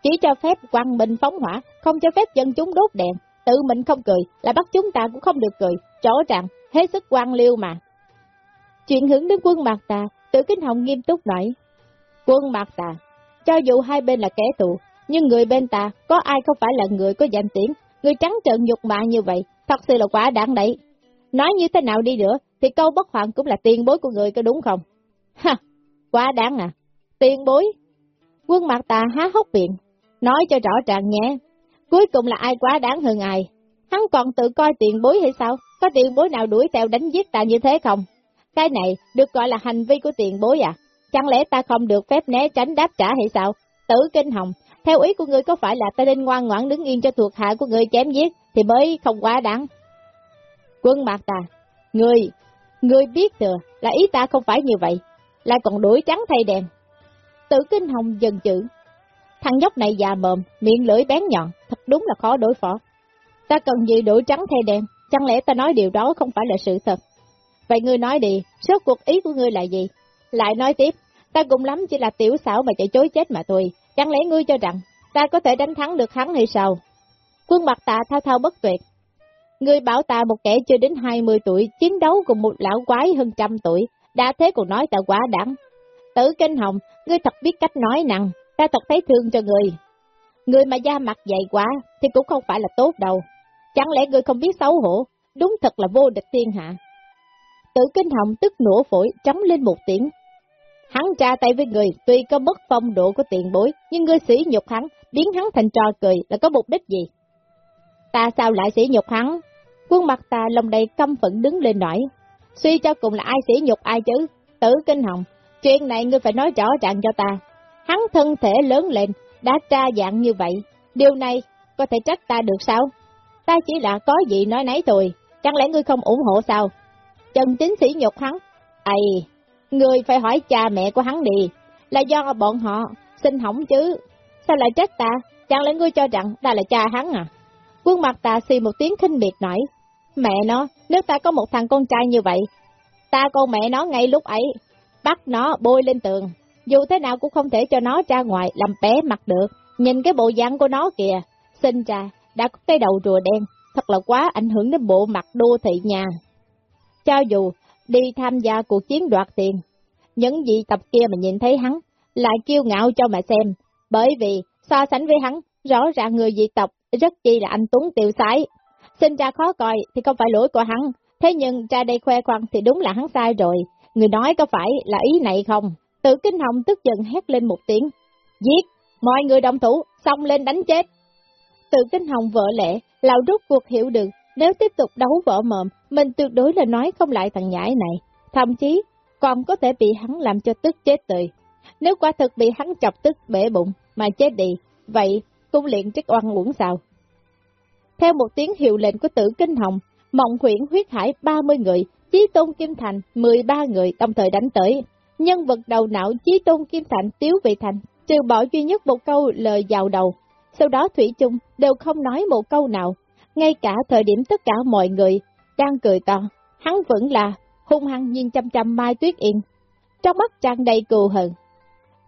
Chỉ cho phép quăng bình phóng hỏa, không cho phép dân chúng đốt đèn, tự mình không cười, là bắt chúng ta cũng không được cười, rõ ràng, hết sức quan liêu mà. Chuyện hướng đến quân Mạc Tà, tự Kinh Hồng nghiêm túc nói. Quân Mạc Tà, cho dù hai bên là kẻ thù, nhưng người bên ta có ai không phải là người có danh tiếng, người trắng trợn nhục mạ như vậy, thật sự là quả đáng đấy. Nói như thế nào đi nữa, thì câu bất hoàng cũng là tiền bối của người có đúng không? Ha, quá đáng à, tiền bối. Quân Mạc Tà há hốc miệng, nói cho rõ ràng nhé, cuối cùng là ai quá đáng hơn ai. Hắn còn tự coi tiền bối hay sao? Có tiền bối nào đuổi theo đánh giết ta như thế không? Cái này được gọi là hành vi của tiền bối à? Chẳng lẽ ta không được phép né tránh đáp trả hay sao? Tử kinh hồng, theo ý của ngươi có phải là ta nên ngoan ngoãn đứng yên cho thuộc hạ của ngươi chém giết thì mới không quá đáng? Quân Mạc Tà, ngươi, ngươi biết thừa là ý ta không phải như vậy, lại còn đuổi trắng thay đèn. Tử kinh hồng dần chữ, thằng nhóc này già mồm, miệng lưỡi bén nhọn, thật đúng là khó đối phó. Ta cần gì đổi trắng thay đen, chẳng lẽ ta nói điều đó không phải là sự thật? Vậy ngươi nói đi, số cuộc ý của ngươi là gì? Lại nói tiếp, ta cũng lắm chỉ là tiểu xảo mà chạy chối chết mà thôi, chẳng lẽ ngươi cho rằng ta có thể đánh thắng được hắn hay sao? Quân mặt tạ thao thao bất tuyệt. Ngươi bảo ta một kẻ chưa đến 20 tuổi chiến đấu cùng một lão quái hơn trăm tuổi, đã thế còn nói ta quá đáng. Tử kinh hồng, ngươi thật biết cách nói nặng, ta thật thấy thương cho người, người mà da mặt dày quá thì cũng không phải là tốt đâu. Chẳng lẽ ngươi không biết xấu hổ, đúng thật là vô địch thiên hạ. Tử kinh hồng tức nổ phổi trống lên một tiếng. Hắn tra tay với người, tuy có mất phong độ của tiền bối, nhưng ngươi sĩ nhục hắn, biến hắn thành trò cười là có mục đích gì? Ta sao lại sĩ nhục hắn? Quân mặt ta lòng đầy căm phẫn đứng lên nổi. Suy cho cùng là ai sĩ nhục ai chứ? Tử kinh hồng, chuyện này ngươi phải nói rõ ràng cho ta. Hắn thân thể lớn lên, đã tra dạng như vậy, điều này có thể trách ta được sao? Ta chỉ là có gì nói nấy thôi, chẳng lẽ ngươi không ủng hộ sao? Trần chính sĩ nhục hắn. Ây, người phải hỏi cha mẹ của hắn đi, là do bọn họ sinh hỏng chứ. Sao lại trách ta? Chẳng lẽ ngươi cho rằng ta là cha hắn à? Quân mặt ta xì một tiếng khinh miệt nổi, Mẹ nó, nếu ta có một thằng con trai như vậy, ta con mẹ nó ngay lúc ấy, bắt nó bôi lên tường. Dù thế nào cũng không thể cho nó ra ngoài làm bé mặt được. Nhìn cái bộ dáng của nó kìa, sinh ra, đã có cái đầu rùa đen, thật là quá ảnh hưởng đến bộ mặt đô thị nhà. Cho dù đi tham gia cuộc chiến đoạt tiền, những vị tập kia mà nhìn thấy hắn, lại kiêu ngạo cho mà xem, bởi vì so sánh với hắn, rõ ràng người dị tộc rất chi là anh Tuấn tiêu sái. Sinh ra khó coi thì không phải lỗi của hắn, thế nhưng ra đây khoe khoang thì đúng là hắn sai rồi. Người nói có phải là ý này không? Tự kinh hồng tức giận hét lên một tiếng. Giết! Mọi người đồng thủ, xong lên đánh chết! Tự kinh hồng vợ lẽ, lão rút cuộc hiểu được, nếu tiếp tục đấu vợ mộm, mình tuyệt đối là nói không lại thằng nhãi này. Thậm chí, còn có thể bị hắn làm cho tức chết tươi. Nếu quả thực bị hắn chọc tức bể bụng, mà chết đi, vậy cung luyện trích oan uổng sao? Theo một tiếng hiệu lệnh của tử kinh hồng, mộng huyển huyết hải 30 người, Chí Tôn Kim Thành, 13 người đồng thời đánh tới. Nhân vật đầu não Chí Tôn Kim Thạnh Tiếu Vị Thành, trừ bỏ duy nhất một câu lời vào đầu. Sau đó Thủy chung đều không nói một câu nào. Ngay cả thời điểm tất cả mọi người đang cười to, hắn vẫn là hung hăng nhìn chăm chăm Mai Tuyết Yên. Trong mắt tràn đầy cù hận.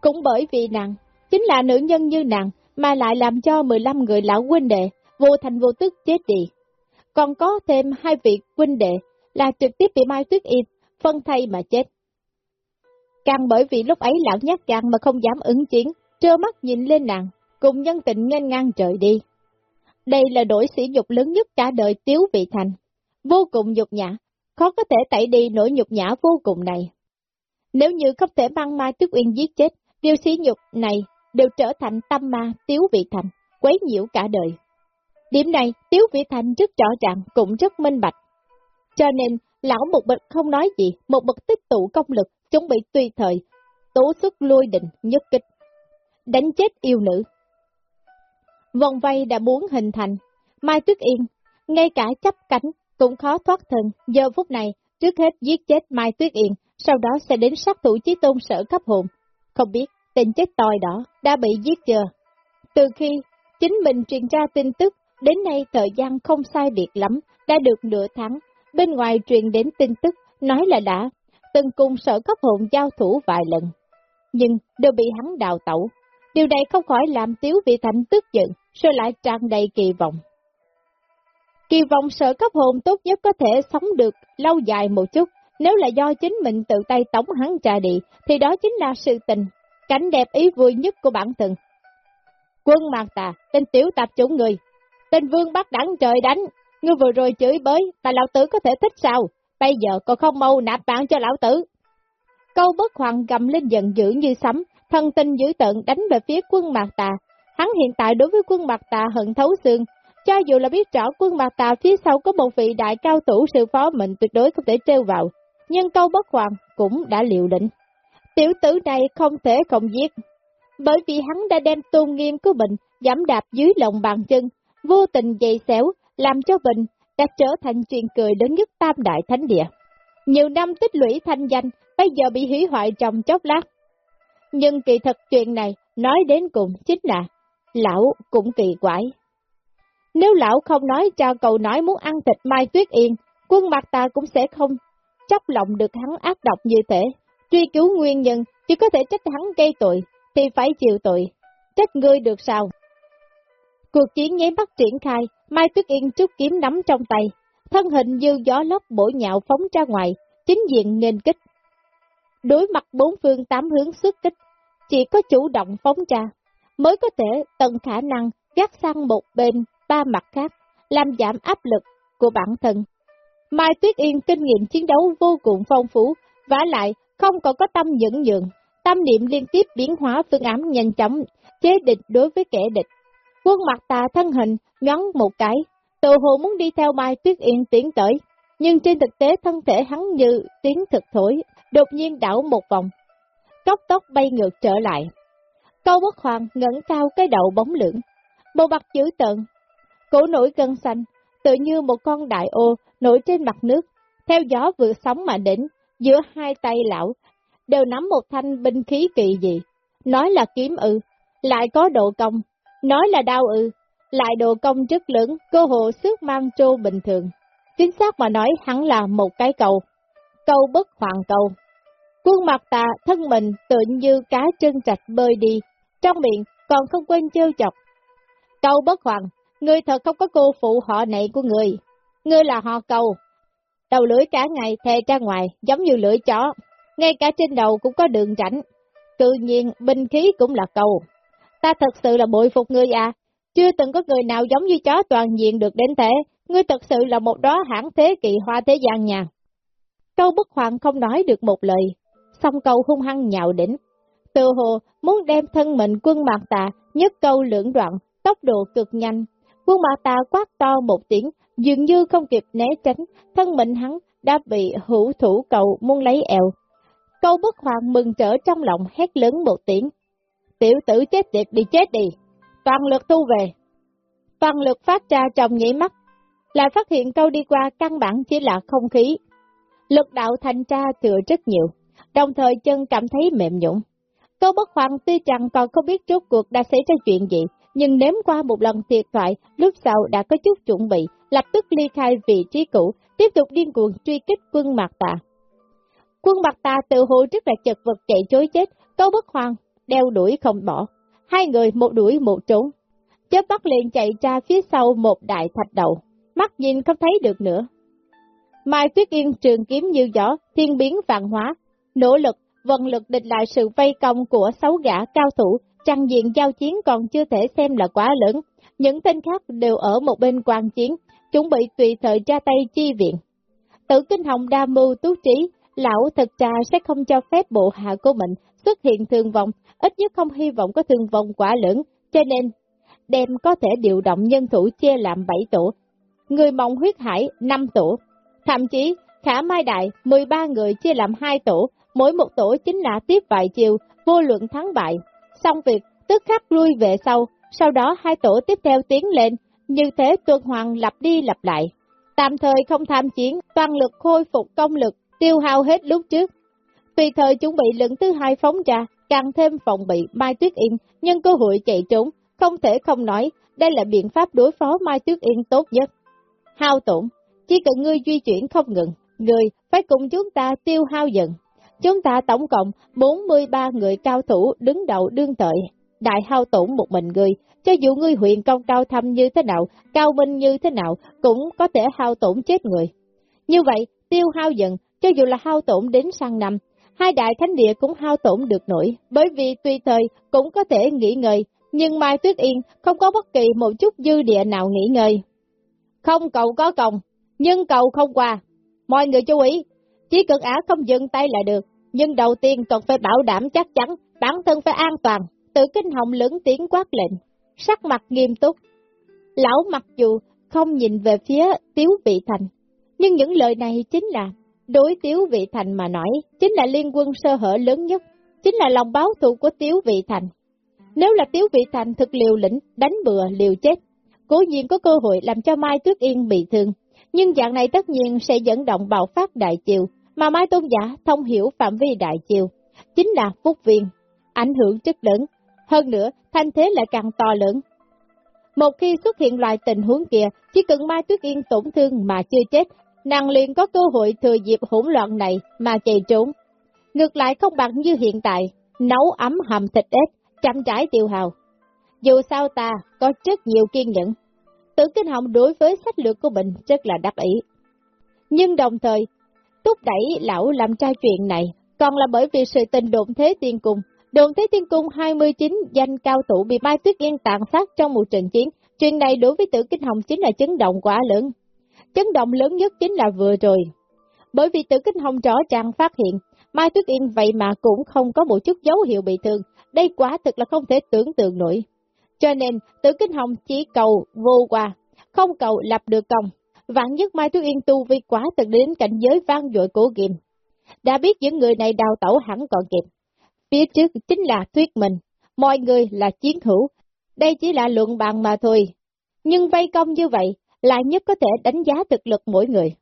Cũng bởi vì nàng, chính là nữ nhân như nàng, mà lại làm cho 15 người lão huynh đệ vô thành vô tức chết đi. Còn có thêm hai vị huynh đệ là trực tiếp bị Mai Tuyết Yên phân thay mà chết. Càng bởi vì lúc ấy lão nhát gan mà không dám ứng chiến, trơ mắt nhìn lên nàng, cùng nhân tình nhanh ngang trời đi. Đây là đổi sỉ nhục lớn nhất cả đời Tiếu Vị Thành. Vô cùng nhục nhã, khó có thể tẩy đi nỗi nhục nhã vô cùng này. Nếu như không thể mang Mai Tuyết Uyên giết chết, điều sỉ nhục này đều trở thành tâm ma Tiếu Vị Thành, quấy nhiễu cả đời. Điểm này, Tiếu Vị Thành rất rõ ràng, cũng rất minh bạch. Cho nên, lão một bậc không nói gì, một bậc tích tụ công lực, chuẩn bị tùy thời, tố xuất lôi định, nhất kích. Đánh chết yêu nữ. Vòng vây đã muốn hình thành, Mai Tuyết Yên, ngay cả chấp cánh, cũng khó thoát thân, giờ phút này, trước hết giết chết Mai Tuyết Yên, sau đó sẽ đến sát thủ chí tôn sở cấp hồn. Không biết, tên chết tòi đó đã bị giết chưa? Từ khi chính mình truyền ra tin tức, đến nay thời gian không sai biệt lắm, đã được nửa tháng, bên ngoài truyền đến tin tức, nói là đã từng cùng sở cấp hồn giao thủ vài lần, nhưng đều bị hắn đào tẩu. Điều này không khỏi làm Tiếu Vị Thành tức giận, rồi lại tràn đầy kỳ vọng. Kỳ vọng sở cấp hồn tốt nhất có thể sống được lâu dài một chút, nếu là do chính mình tự tay tống hắn trà đi, thì đó chính là sự tình, cảnh đẹp ý vui nhất của bản thân. Quân mạc tà, tên tiểu tạp chủng người, tên vương bắt đẳng trời đánh, ngươi vừa rồi chửi bới, mà lão tử có thể thích sao? Bây giờ còn không mau nạp bạn cho lão tử. Câu bất hoàng gầm lên giận dữ như sấm, thân tinh dữ tận đánh về phía quân mạc tà. Hắn hiện tại đối với quân mạc tà hận thấu xương, cho dù là biết rõ quân mạc tà phía sau có một vị đại cao thủ sự phó mình tuyệt đối không thể trêu vào, nhưng câu bất hoàng cũng đã liệu định. Tiểu tử này không thể không giết, bởi vì hắn đã đem tôn nghiêm của mình giảm đạp dưới lòng bàn chân, vô tình dày xéo, làm cho mình đã trở thành chuyện cười đến nhất tam đại thánh địa. Nhiều năm tích lũy thanh danh, bây giờ bị hủy hoại trong chốc lát. Nhưng kỳ thật chuyện này, nói đến cùng chính là, lão cũng kỳ quái. Nếu lão không nói cho cậu nói muốn ăn thịt Mai Tuyết Yên, quân mặt ta cũng sẽ không chóc lòng được hắn ác độc như thế. Truy cứu nguyên nhân, chỉ có thể trách hắn gây tội, thì phải chịu tội. Trách ngươi được sao? Cuộc chiến nháy mắt triển khai, Mai Tuyết Yên trúc kiếm nắm trong tay, thân hình như gió lốc bổ nhạo phóng ra ngoài, chính diện nên kích. Đối mặt bốn phương tám hướng xuất kích, chỉ có chủ động phóng ra, mới có thể tận khả năng gác sang một bên ba mặt khác, làm giảm áp lực của bản thân. Mai Tuyết Yên kinh nghiệm chiến đấu vô cùng phong phú, vả lại không còn có tâm nhẫn nhượng, tâm niệm liên tiếp biến hóa phương án nhanh chóng, chế địch đối với kẻ địch. Quân mặt tà thân hình nhón một cái, tự hồ muốn đi theo Mai Tuyết Yên tiến tới, nhưng trên thực tế thân thể hắn như tiếng thực thổi, đột nhiên đảo một vòng, cốc tóc bay ngược trở lại. Câu bất hoàng ngẩng cao cái đầu bóng lưỡng, bộ mặt dữ tợn, cổ nổi cân xanh, tự như một con đại ô nổi trên mặt nước, theo gió vừa sóng mà đỉnh giữa hai tay lão, đều nắm một thanh binh khí kỳ dị, nói là kiếm ư, lại có độ công, nói là đau ư, lại đồ công rất lớn, cơ hộ sức mang trô bình thường. Chính xác mà nói hắn là một cái cầu, câu bất hoàng cầu. Quân mặt tà thân mình tự như cá chân trạch bơi đi, trong miệng còn không quên trêu chọc. Câu bất hoàng, ngươi thật không có cô phụ họ này của người, ngươi là họ cầu. Đầu lưỡi cả ngày thè ra ngoài, giống như lưỡi chó, ngay cả trên đầu cũng có đường rảnh. Tự nhiên, binh khí cũng là cầu. Ta thật sự là bội phục ngươi à, chưa từng có người nào giống như chó toàn diện được đến thế, ngươi thật sự là một đó hãng thế kỳ hoa thế gian nhà. Câu bất hoàng không nói được một lời, xong câu hung hăng nhạo đỉnh. Từ hồ muốn đem thân mình quân mạc tà, nhất câu lưỡng đoạn, tốc độ cực nhanh. Quân mạc tà quát to một tiếng, dường như không kịp né tránh, thân mình hắn đã bị hữu thủ cầu muốn lấy eo. Câu bất hoàng mừng trở trong lòng hét lớn một tiếng. Tiểu tử chết tiệt đi chết đi, toàn lực thu về. Toàn lực phát ra trong nhảy mắt, lại phát hiện câu đi qua căn bản chỉ là không khí. lực đạo thành tra thừa rất nhiều, đồng thời chân cảm thấy mềm nhũng. Câu bất hoàng tuy rằng còn không biết rốt cuộc đã xảy ra chuyện gì, nhưng nếm qua một lần thiệt thoại, lúc sau đã có chút chuẩn bị, lập tức ly khai vị trí cũ, tiếp tục điên cuồng truy kích quân Mạc Tà. Quân Mạc Tà tự hồ rất là chật vật chạy chối chết, câu bất hoàng, đeo đuổi không bỏ. Hai người một đuổi một trốn. Chớp bắt liền chạy ra phía sau một đại thạch đầu, mắt nhìn không thấy được nữa. Mai Tuyết Yên trường kiếm như gió, thiên biến vạn hóa, nỗ lực, vận lực địch lại sự vây công của sáu gã cao thủ, trăng diện giao chiến còn chưa thể xem là quá lớn. Những tên khác đều ở một bên quan chiến, chuẩn bị tùy thời ra tay chi viện. Tử Kinh Hồng đa mưu tú trí, lão thật ra sẽ không cho phép bộ hạ của mình xuất hiện thương vong, ít nhất không hy vọng có thương vong quá lớn, cho nên đem có thể điều động nhân thủ chia làm 7 tổ, người mộng huyết hải 5 tổ, thậm chí khả mai đại 13 người chia làm 2 tổ, mỗi một tổ chính là tiếp vài chiều, vô luận thắng bại. Xong việc, tức khắc lui về sau, sau đó hai tổ tiếp theo tiến lên, như thế tuần hoàng lặp đi lặp lại. Tạm thời không tham chiến, toàn lực khôi phục công lực, tiêu hao hết lúc trước. Tùy thời chuẩn bị lần thứ hai phóng ra, càng thêm phòng bị Mai Tuyết Yên, nhân cơ hội chạy trốn, không thể không nói, đây là biện pháp đối phó Mai Tuyết Yên tốt nhất. Hao tổn, chỉ cần ngươi di chuyển không ngừng, người phải cùng chúng ta tiêu hao dần. Chúng ta tổng cộng 43 người cao thủ đứng đầu đương tội, đại hao tổn một mình người, cho dù ngươi huyện công cao thâm như thế nào, cao minh như thế nào, cũng có thể hao tổn chết người. Như vậy, tiêu hao dần, cho dù là hao tổn đến sang năm, hai đại thánh địa cũng hao tổn được nổi, bởi vì tùy thời cũng có thể nghỉ ngơi, nhưng Mai Tuyết Yên không có bất kỳ một chút dư địa nào nghỉ ngơi. Không cầu có công, nhưng cầu không qua. Mọi người chú ý, chỉ cần ả không dừng tay là được, nhưng đầu tiên còn phải bảo đảm chắc chắn, bản thân phải an toàn, tự kinh hồng lớn tiếng quát lệnh, sắc mặt nghiêm túc. Lão mặc dù không nhìn về phía Tiếu Vị Thành, nhưng những lời này chính là, đối Tiếu Vị Thành mà nói, chính là liên quân sơ hở lớn nhất, chính là lòng báo thù của Tiếu Vị Thành. Nếu là Tiếu Vị Thành thực liều lĩnh, đánh bừa, liều chết, cố nhiên có cơ hội làm cho Mai Tuyết Yên bị thương, nhưng dạng này tất nhiên sẽ dẫn động bạo phát đại chiều, mà Mai Tôn Giả thông hiểu phạm vi đại chiều, chính là phúc viên, ảnh hưởng rất lớn, hơn nữa thanh thế lại càng to lớn. Một khi xuất hiện loại tình huống kia, chỉ cần Mai Tuyết Yên tổn thương mà chưa chết, nàng liền có cơ hội thừa dịp hỗn loạn này mà chạy trốn. Ngược lại không bằng như hiện tại, nấu ấm hầm thịt ếch, chăm trái tiêu hào. Dù sao ta có rất nhiều kiên nhẫn, Tử Kinh Hồng đối với sách lược của mình rất là đắc ý. Nhưng đồng thời, thúc đẩy lão làm trai chuyện này, còn là bởi vì sự tình độn thế tiên cung. Đồn Thế Tiên Cung 29 danh cao thủ bị Mai Tuyết Yên tàn sát trong một trận chiến, chuyện này đối với Tử Kinh Hồng chính là chấn động quá lớn. Chấn động lớn nhất chính là vừa rồi. Bởi vì Tử Kinh Hồng rõ ràng phát hiện, Mai Tuyết Yên vậy mà cũng không có một chút dấu hiệu bị thương, đây quá thực là không thể tưởng tượng nổi. Cho nên, Tử Kinh Hồng chỉ cầu vô qua, không cầu lập được công. Vạn nhất Mai Tuyết Yên tu vi quá thực đến cảnh giới vang dội của kiềm. Đã biết những người này đào tẩu hẳn còn kịp. Phía trước chính là thuyết mình, mọi người là chiến hữu. Đây chỉ là luận bàn mà thôi. Nhưng vây công như vậy, lại nhất có thể đánh giá thực lực mỗi người.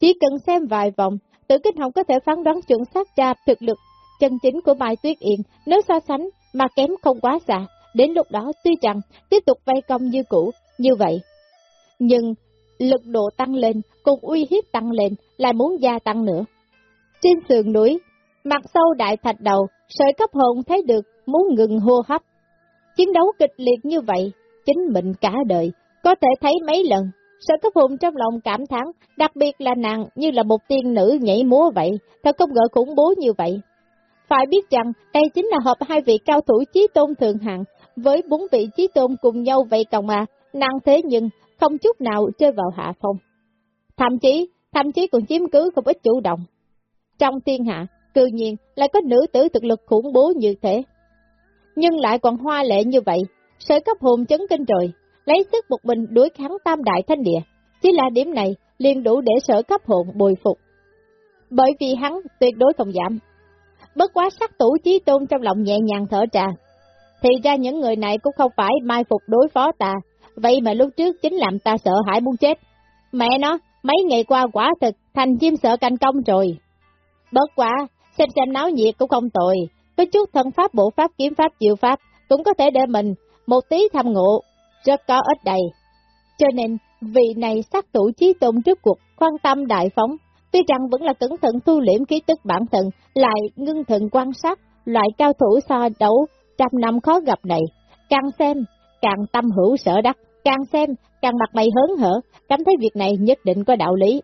Chỉ cần xem vài vòng, Tử Kinh Hồng có thể phán đoán chuẩn xác ra thực lực chân chính của Mai Tuyết Yên, nếu so sánh mà kém không quá xa, đến lúc đó tuy rằng tiếp tục vây công như cũ, như vậy. Nhưng lực độ tăng lên, cùng uy hiếp tăng lên, lại muốn gia tăng nữa. Trên sườn núi, mặt sâu đại thạch đầu, sợi cấp hồn thấy được muốn ngừng hô hấp. Chiến đấu kịch liệt như vậy, chính mình cả đời, có thể thấy mấy lần, Sở cấp hùng trong lòng cảm thán, đặc biệt là nàng như là một tiên nữ nhảy múa vậy, thật không ngờ khủng bố như vậy. Phải biết rằng đây chính là hợp hai vị cao thủ chí tôn thường hạng, với bốn vị chí tôn cùng nhau vậy cộng mà, nàng thế nhưng không chút nào chơi vào hạ phong. Thậm chí, thậm chí còn chiếm cứ không ít chủ động. Trong thiên hạ, cư nhiên lại có nữ tử thực lực khủng bố như thế. Nhưng lại còn hoa lệ như vậy, sở cấp hồn chấn kinh rồi, lấy sức một mình đối kháng tam đại thanh địa. Chỉ là điểm này liền đủ để sở cấp hồn bồi phục. Bởi vì hắn tuyệt đối không giảm. Bất quá sắc tủ trí tôn trong lòng nhẹ nhàng thở trà. Thì ra những người này cũng không phải mai phục đối phó ta, vậy mà lúc trước chính làm ta sợ hãi muốn chết. Mẹ nó, mấy ngày qua quả thực thành chim sợ canh công rồi. bất quá, xem xem náo nhiệt cũng không tồi, có chút thân pháp bộ pháp kiếm pháp diệu pháp, cũng có thể để mình một tí tham ngộ, rất có ích đầy. Cho nên, vị này sát tủ trí tôn trước cuộc, quan tâm đại phóng, tuy rằng vẫn là cẩn thận tu liễm ký tức bản thân, lại ngưng thận quan sát, loại cao thủ so đấu trăm năm khó gặp này, càng xem, càng tâm hữu sở đắc, càng xem, càng mặt mày hớn hở, cảm thấy việc này nhất định có đạo lý.